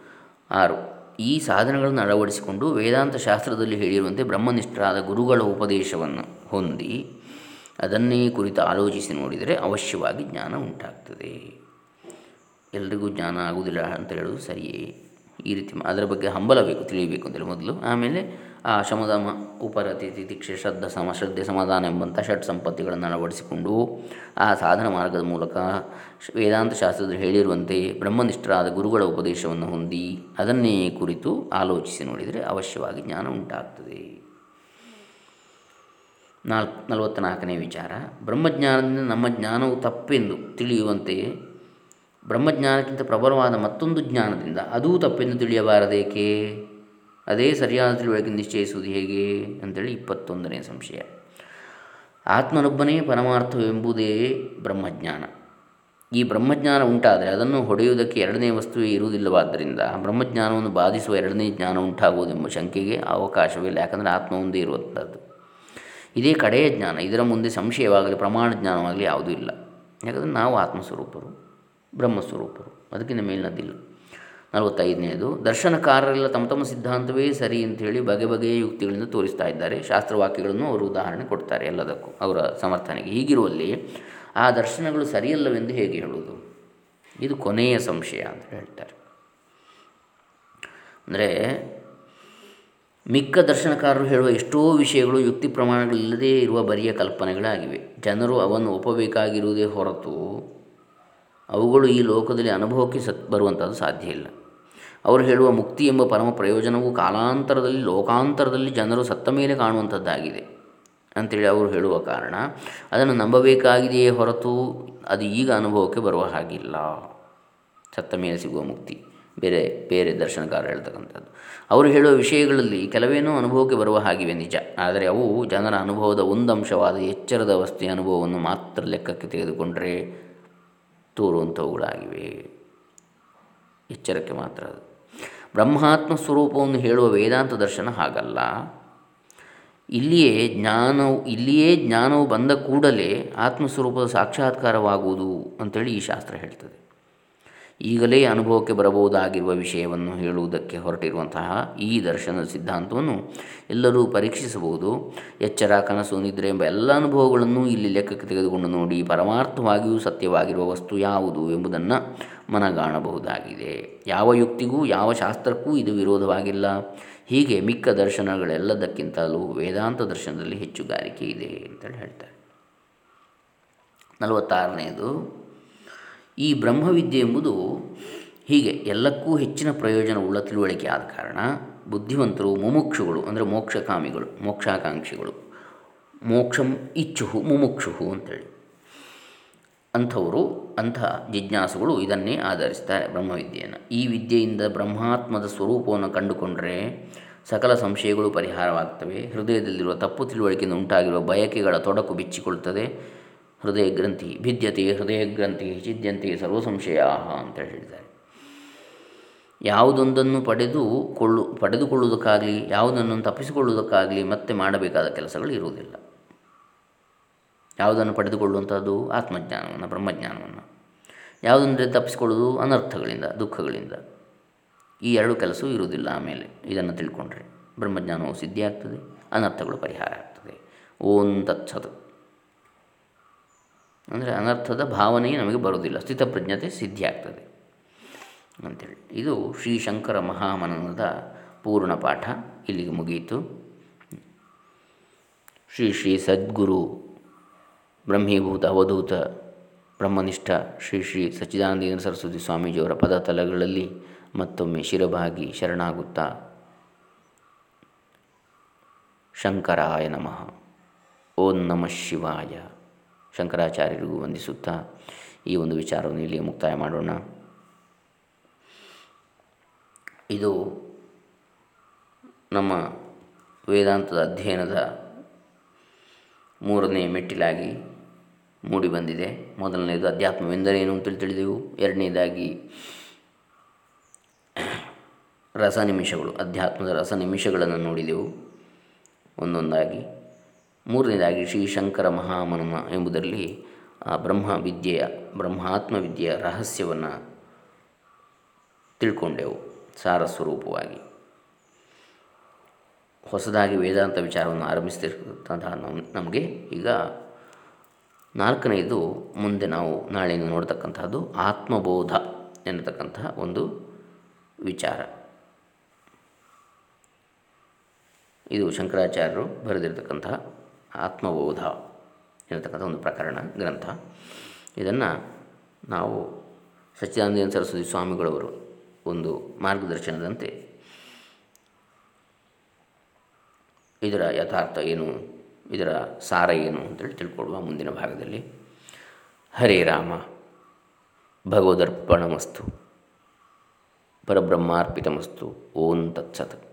ಆರು, ಈ ಸಾಧನಗಳನ್ನು ಅಳವಡಿಸಿಕೊಂಡು ವೇದಾಂತ ಶಾಸ್ತ್ರದಲ್ಲಿ ಹೇಳಿರುವಂತೆ ಬ್ರಹ್ಮನಿಷ್ಠರಾದ ಗುರುಗಳ ಉಪದೇಶವನ್ನು ಹೊಂದಿ ಅದನ್ನೇ ಕುರಿತು ಆಲೋಚಿಸಿ ನೋಡಿದರೆ ಅವಶ್ಯವಾಗಿ ಜ್ಞಾನ ಉಂಟಾಗ್ತದೆ. ಎಲ್ರಿಗೂ ಜ್ಞಾನ ಆಗುವುದಿಲ್ಲ ಅಂತ ಹೇಳೋದು ಸರಿಯೇ. ಈ ರೀತಿ ಅದರ ಬಗ್ಗೆ ಹಂಬಲ ಬೇಕು ತಿಳಿಯಬೇಕು ಅಂತೇಳಿ ಮೊದಲು. ಆಮೇಲೆ ಆ ಶಮದಮ ಉಪರತಿ ತಿತಿಕ್ಷೆ ಶ್ರದ್ಧ ಸಮ, ಶ್ರದ್ಧೆ ಸಮಾಧಾನ ಎಂಬಂಥ ಷಟ್ ಸಂಪತ್ತಿಗಳನ್ನು ಅಳವಡಿಸಿಕೊಂಡು ಆ ಸಾಧನ ಮಾರ್ಗದ ಮೂಲಕ ವೇದಾಂತ ಶಾಸ್ತ್ರದಲ್ಲಿ ಹೇಳಿರುವಂತೆ ಬ್ರಹ್ಮನಿಷ್ಠರಾದ ಗುರುಗಳ ಉಪದೇಶವನ್ನು ಹೊಂದಿ ಅದನ್ನೇ ಕುರಿತು ಆಲೋಚಿಸಿ ನೋಡಿದರೆ ಅವಶ್ಯವಾಗಿ ಜ್ಞಾನ ಉಂಟಾಗ್ತದೆ. ನಾಲ್ಕು ನಲವತ್ತ ನಾಲ್ಕನೇ ವಿಚಾರ. ಬ್ರಹ್ಮಜ್ಞಾನದಿಂದ ನಮ್ಮ ಜ್ಞಾನವು ತಪ್ಪೆಂದು ತಿಳಿಯುವಂತೆಯೇ, ಬ್ರಹ್ಮಜ್ಞಾನಕ್ಕಿಂತ ಪ್ರಬಲವಾದ ಮತ್ತೊಂದು ಜ್ಞಾನದಿಂದ ಅದೂ ತಪ್ಪೆಂದು ತಿಳಿಯಬಾರದೇಕೆ? ಅದೇ ಸರಿಯಾದ ತಿಳುವಳಿಕೆ ನಿಶ್ಚಯಿಸುವುದು ಹೇಗೆ? ಅಂತೇಳಿ ಇಪ್ಪತ್ತೊಂದನೇ ಸಂಶಯ. ಆತ್ಮನೊಬ್ಬನೇ ಪರಮಾರ್ಥವೆಂಬುದೇ ಬ್ರಹ್ಮಜ್ಞಾನ. ಈ ಬ್ರಹ್ಮಜ್ಞಾನ ಉಂಟಾದರೆ ಅದನ್ನು ಹೊಡೆಯುವುದಕ್ಕೆ ಎರಡನೇ ವಸ್ತುವೇ ಇರುವುದಿಲ್ಲವಾದ್ದರಿಂದ ಬ್ರಹ್ಮಜ್ಞಾನವನ್ನು ಬಾಧಿಸುವ ಎರಡನೇ ಜ್ಞಾನ ಉಂಟಾಗುವುದೆಂಬ ಶಂಕೆಗೆ ಅವಕಾಶವಿಲ್ಲ. ಯಾಕಂದರೆ ಆತ್ಮ ಒಂದೇ ಇರುವಂಥದ್ದು. ಇದೇ ಕಡೆಯ ಜ್ಞಾನ, ಇದರ ಮುಂದೆ ಸಂಶಯವಾಗಲಿ, ಪ್ರಮಾಣ ಜ್ಞಾನವಾಗಲಿ ಯಾವುದೂ ಇಲ್ಲ. ಯಾಕಂದರೆ ನಾವು ಆತ್ಮಸ್ವರೂಪರು, ಬ್ರಹ್ಮಸ್ವರೂಪರು. ಅದಕ್ಕಿಂತ ಮೇಲಿನದ್ದಿಲ್ಲ. ನಲವತ್ತೈದನೇದು ದರ್ಶನಕಾರರೆಲ್ಲ ತಮ್ಮ ತಮ್ಮ ಸಿದ್ಧಾಂತವೇ ಸರಿ ಅಂಥೇಳಿ ಬಗೆ ಬಗೆಯ ಯುಕ್ತಿಗಳಿಂದ ತೋರಿಸ್ತಾ ಇದ್ದಾರೆ. ಶಾಸ್ತ್ರವಾಕ್ಯಗಳನ್ನು ಅವರು ಉದಾಹರಣೆ ಕೊಡ್ತಾರೆ ಎಲ್ಲದಕ್ಕೂ, ಅವರ ಸಮರ್ಥನೆಗೆ. ಹೀಗಿರುವಲ್ಲಿ ಆ ದರ್ಶನಗಳು ಸರಿಯಲ್ಲವೆಂದು ಹೇಗೆ ಹೇಳುವುದು? ಇದು ಕೊನೆಯ ಸಂಶಯ ಅಂತ ಹೇಳ್ತಾರೆ. ಅಂದರೆ ಮಿಕ್ಕ ದರ್ಶನಕಾರರು ಹೇಳುವ ಎಷ್ಟೋ ವಿಷಯಗಳು ಯುಕ್ತಿ ಪ್ರಮಾಣಗಳಿಲ್ಲದೇ ಇರುವ ಬರಿಯ ಕಲ್ಪನೆಗಳಾಗಿವೆ. ಜನರು ಅವನ್ನು ಒಪ್ಪಬೇಕಾಗಿರುವುದೇ ಹೊರತು ಅವುಗಳು ಈ ಲೋಕದಲ್ಲಿ ಅನುಭವಕ್ಕೆ ಸತ್ ಬರುವಂಥದ್ದು ಸಾಧ್ಯ ಇಲ್ಲ. ಅವರು ಹೇಳುವ ಮುಕ್ತಿ ಎಂಬ ಪರಮ ಪ್ರಯೋಜನವು ಕಾಲಾಂತರದಲ್ಲಿ, ಲೋಕಾಂತರದಲ್ಲಿ ಜನರು ಸತ್ತ ಮೇಲೆ ಕಾಣುವಂಥದ್ದಾಗಿದೆ ಅಂತೇಳಿ ಅವರು ಹೇಳುವ ಕಾರಣ, ಅದನ್ನು ನಂಬಬೇಕಾಗಿದೆಯೇ ಹೊರತು ಅದು ಈಗ ಅನುಭವಕ್ಕೆ ಬರುವ ಹಾಗಿಲ್ಲ. ಸತ್ತ ಮೇಲೆ ಸಿಗುವ ಮುಕ್ತಿ. ಬೇರೆ ಬೇರೆ ದರ್ಶನಕಾರ ಹೇಳ್ತಕ್ಕಂಥದ್ದು. ಅವರು ಹೇಳುವ ವಿಷಯಗಳಲ್ಲಿ ಕೆಲವೇನೋ ಅನುಭವಕ್ಕೆ ಬರುವ ಹಾಗಿವೆ ನಿಜ. ಆದರೆ ಅವು ಜನರ ಅನುಭವದ ಒಂದು ಅಂಶವಾದ ಎಚ್ಚರದ ಅವಸ್ಥೆಯ ಅನುಭವವನ್ನು ಮಾತ್ರ ಲೆಕ್ಕಕ್ಕೆ ತೆಗೆದುಕೊಂಡರೆ ತೋರುವಂಥವುಗಳಾಗಿವೆ. ಎಚ್ಚರಕ್ಕೆ ಮಾತ್ರ ಅದು. ಬ್ರಹ್ಮಾತ್ಮ ಸ್ವರೂಪವನ್ನು ಹೇಳುವ ವೇದಾಂತ ದರ್ಶನ ಹಾಗಲ್ಲ. ಇಲ್ಲಿಯೇ ಜ್ಞಾನವು ಇಲ್ಲಿಯೇ ಜ್ಞಾನವು ಬಂದ ಕೂಡಲೇ ಆತ್ಮಸ್ವರೂಪದ ಸಾಕ್ಷಾತ್ಕಾರವಾಗುವುದು ಅಂತೇಳಿ ಈ ಶಾಸ್ತ್ರ ಹೇಳ್ತದೆ. ಈಗಲೇ ಅನುಭವಕ್ಕೆ ಬರಬಹುದಾಗಿರುವ ವಿಷಯವನ್ನು ಹೇಳುವುದಕ್ಕೆ ಹೊರಟಿರುವಂತಹ ಈ ದರ್ಶನದ ಸಿದ್ಧಾಂತವನ್ನು ಎಲ್ಲರೂ ಪರೀಕ್ಷಿಸಬಹುದು. ಎಚ್ಚರ, ಕನಸು, ನಿದ್ರೆ ಎಂಬ ಎಲ್ಲ ಅನುಭವಗಳನ್ನು ಇಲ್ಲಿ ಲೆಕ್ಕಕ್ಕೆ ತೆಗೆದುಕೊಂಡು ನೋಡಿ ಪರಮಾರ್ಥವಾಗಿಯೂ ಸತ್ಯವಾಗಿರುವ ವಸ್ತು ಯಾವುದು ಎಂಬುದನ್ನು ಮನಗಾಣಬಹುದಾಗಿದೆ. ಯಾವ ಯುಕ್ತಿಗೂ, ಯಾವ ಶಾಸ್ತ್ರಕ್ಕೂ ಇದು ವಿರೋಧವಾಗಿಲ್ಲ. ಹೀಗೆ ಮಿಕ್ಕ ದರ್ಶನಗಳೆಲ್ಲದಕ್ಕಿಂತಲೂ ವೇದಾಂತ ದರ್ಶನದಲ್ಲಿ ಹೆಚ್ಚುಗಾರಿಕೆ ಇದೆ ಅಂತೇಳಿ ಹೇಳ್ತಾರೆ. ನಲವತ್ತಾರನೆಯದು ಈ ಬ್ರಹ್ಮವಿದ್ಯೆ ಎಂಬುದು ಹೀಗೆ ಎಲ್ಲಕ್ಕೂ ಹೆಚ್ಚಿನ ಪ್ರಯೋಜನವುಳ್ಳ ತಿಳುವಳಿಕೆ ಆದ ಕಾರಣ ಬುದ್ಧಿವಂತರು ಮುಮುಕ್ಷುಗಳು ಅಂದರೆ ಮೋಕ್ಷಕಾಮಿಗಳು, ಮೋಕ್ಷಾಕಾಂಕ್ಷಿಗಳು. ಮೋಕ್ಷಂ ಇಚ್ಛುಹು ಮುಮುಕ್ಷು ಅಂತೇಳಿ. ಅಂಥವರು, ಅಂಥ ಜಿಜ್ಞಾಸುಗಳು ಇದನ್ನೇ ಆಧರಿಸ್ತಾರೆ ಬ್ರಹ್ಮವಿದ್ಯೆಯನ್ನು. ಈ ವಿದ್ಯೆಯಿಂದ ಬ್ರಹ್ಮಾತ್ಮದ ಸ್ವರೂಪವನ್ನು ಕಂಡುಕೊಂಡರೆ ಸಕಲ ಸಂಶಯಗಳು ಪರಿಹಾರವಾಗ್ತವೆ. ಹೃದಯದಲ್ಲಿರುವ ತಪ್ಪು ತಿಳುವಳಿಕೆಯಿಂದ ಉಂಟಾಗಿರುವ ಬಯಕೆಗಳ ತೊಡಕು ಬಿಚ್ಚಿಕೊಳ್ಳುತ್ತದೆ ಹೃದಯ ಗ್ರಂಥಿ ಭಿದ್ಯತೆ ಹೃದಯ ಗ್ರಂಥಿ ಚಿದ್ಯಂತೆ ಸರ್ವ ಸಂಶಯ ಅಂತ ಹೇಳಿದ್ದಾರೆ. ಯಾವುದೊಂದನ್ನು ಪಡೆದು ಕೊಳ್ಳು, ಪಡೆದುಕೊಳ್ಳುವುದಕ್ಕಾಗಲಿ ಯಾವುದನ್ನು ತಪ್ಪಿಸಿಕೊಳ್ಳುವುದಕ್ಕಾಗಲಿ ಮತ್ತೆ ಮಾಡಬೇಕಾದ ಕೆಲಸಗಳು ಇರುವುದಿಲ್ಲ. ಯಾವುದನ್ನು ಪಡೆದುಕೊಳ್ಳುವಂಥದ್ದು? ಆತ್ಮಜ್ಞಾನವನ್ನು, ಬ್ರಹ್ಮಜ್ಞಾನವನ್ನು. ಯಾವುದಂದರೆ ತಪ್ಪಿಸಿಕೊಳ್ಳುವುದು ಅನರ್ಥಗಳಿಂದ, ದುಃಖಗಳಿಂದ. ಈ ಎರಡು ಕೆಲಸವೂ ಇರುವುದಿಲ್ಲ ಆಮೇಲೆ. ಇದನ್ನು ತಿಳ್ಕೊಂಡ್ರೆ ಬ್ರಹ್ಮಜ್ಞಾನವು ಸಿದ್ಧಿಯಾಗ್ತದೆ, ಅನರ್ಥಗಳು ಪರಿಹಾರ ಆಗ್ತದೆ. ಓಂ ತತ್ಸತ್. ಅಂದರೆ ಅನರ್ಥದ ಭಾವನೆಯೇ ನಮಗೆ ಬರುವುದಿಲ್ಲ. ಸ್ಥಿತಪ್ರಜ್ಞತೆ ಸಿದ್ಧಿಯಾಗ್ತದೆ ಅಂಥೇಳಿ ಇದು ಶ್ರೀ ಶಂಕರ ಮಹಾಮನನದ ಪೂರ್ಣ ಪಾಠ. ಇಲ್ಲಿಗೆ ಮುಗಿಯಿತು ಶ್ರೀ ಶ್ರೀ ಸದ್ಗುರು ಬ್ರಹ್ಮೀಭೂತ ಅವಧೂತ ಬ್ರಹ್ಮನಿಷ್ಠ ಶ್ರೀ ಶ್ರೀ ಸಚ್ಚಿದಾನಂದೇಂದ್ರ ಸರಸ್ವತಿ ಸ್ವಾಮೀಜಿಯವರ ಪದತಲಗಳಲ್ಲಿ ಮತ್ತೊಮ್ಮೆ ಶಿರಭಾಗಿ ಶರಣಾಗುತ್ತಾ ಶಂಕರಾಯ ನಮಃ. ಓಂ ನಮಃ ಶಿವಾಯ. ಶಂಕರಾಚಾರ್ಯರಿಗೂ ವಂದಿಸುತ್ತಾ ಈ ಒಂದು ವಿಚಾರವನ್ನು ಇಲ್ಲಿ ಮುಕ್ತಾಯ ಮಾಡೋಣ. ಇದು ನಮ್ಮ ವೇದಾಂತದ ಅಧ್ಯಯನದ ಮೂರನೇ ಮೆಟ್ಟಿಲಾಗಿ ಮೂಡಿಬಂದಿದೆ ಮೊದಲನೇದು ಅಧ್ಯಾತ್ಮವೆಂದರೇನು ಅಂತ ತಿಳಿದೆವು ಎರಡನೇದಾಗಿ ರಸ ನಿಮಿಷಗಳು ಅಧ್ಯಾತ್ಮದ ರಸ ನಿಮಿಷಗಳನ್ನು ನೋಡಿದೆವು. ಒಂದೊಂದಾಗಿ ಮೂರನೇದಾಗಿ ಶ್ರೀ ಶಂಕರ ಮಹಾಮನಮ ಎಂಬುದರಲ್ಲಿ ಆ ಬ್ರಹ್ಮ ವಿದ್ಯೆಯ, ಬ್ರಹ್ಮಾತ್ಮ ವಿದ್ಯೆಯ ರಹಸ್ಯವನ್ನು ತಿಳ್ಕೊಂಡೆವು ಸಾರಸ್ವರೂಪವಾಗಿ ಹೊಸದಾಗಿ ವೇದಾಂತ ವಿಚಾರವನ್ನು ಆರಂಭಿಸ್ತಿರ್ತಂತಹ ನಮಗೆ ಈಗ ನಾಲ್ಕನೆಯದು ಮುಂದೆ ನಾವು ನಾಳೆಯಿಂದ ನೋಡ್ತಕ್ಕಂತಹದ್ದು ಆತ್ಮಬೋಧ ಎನ್ನತಕ್ಕಂತಹ ಒಂದು ವಿಚಾರ. ಇದು ಶಂಕರಾಚಾರ್ಯರು ಬರೆದಿರತಕ್ಕಂತಹ ಆತ್ಮಬೋಧ ಇರತಕ್ಕಂಥ ಒಂದು ಪ್ರಕರಣ, ಗ್ರಂಥ. ಇದನ್ನು ನಾವು ಸಚ್ಚಿದಾನಂದ ಸರಸ್ವತಿ ಸ್ವಾಮಿಗಳವರು ಒಂದು ಮಾರ್ಗದರ್ಶನದಂತೆ ಇದರ ಯಥಾರ್ಥ ಏನು, ಇದರ ಸಾರ ಏನು ಅಂತೇಳಿ ತಿಳ್ಕೊಳ್ಳುವ ಮುಂದಿನ ಭಾಗದಲ್ಲಿ. ಹರೇ ರಾಮ, ಭಗವದರ್ಪಣಮಸ್ತು, ಪರಬ್ರಹ್ಮಾರ್ಪಿತಮಸ್ತು, ಓಂ ತತ್ಸತ್.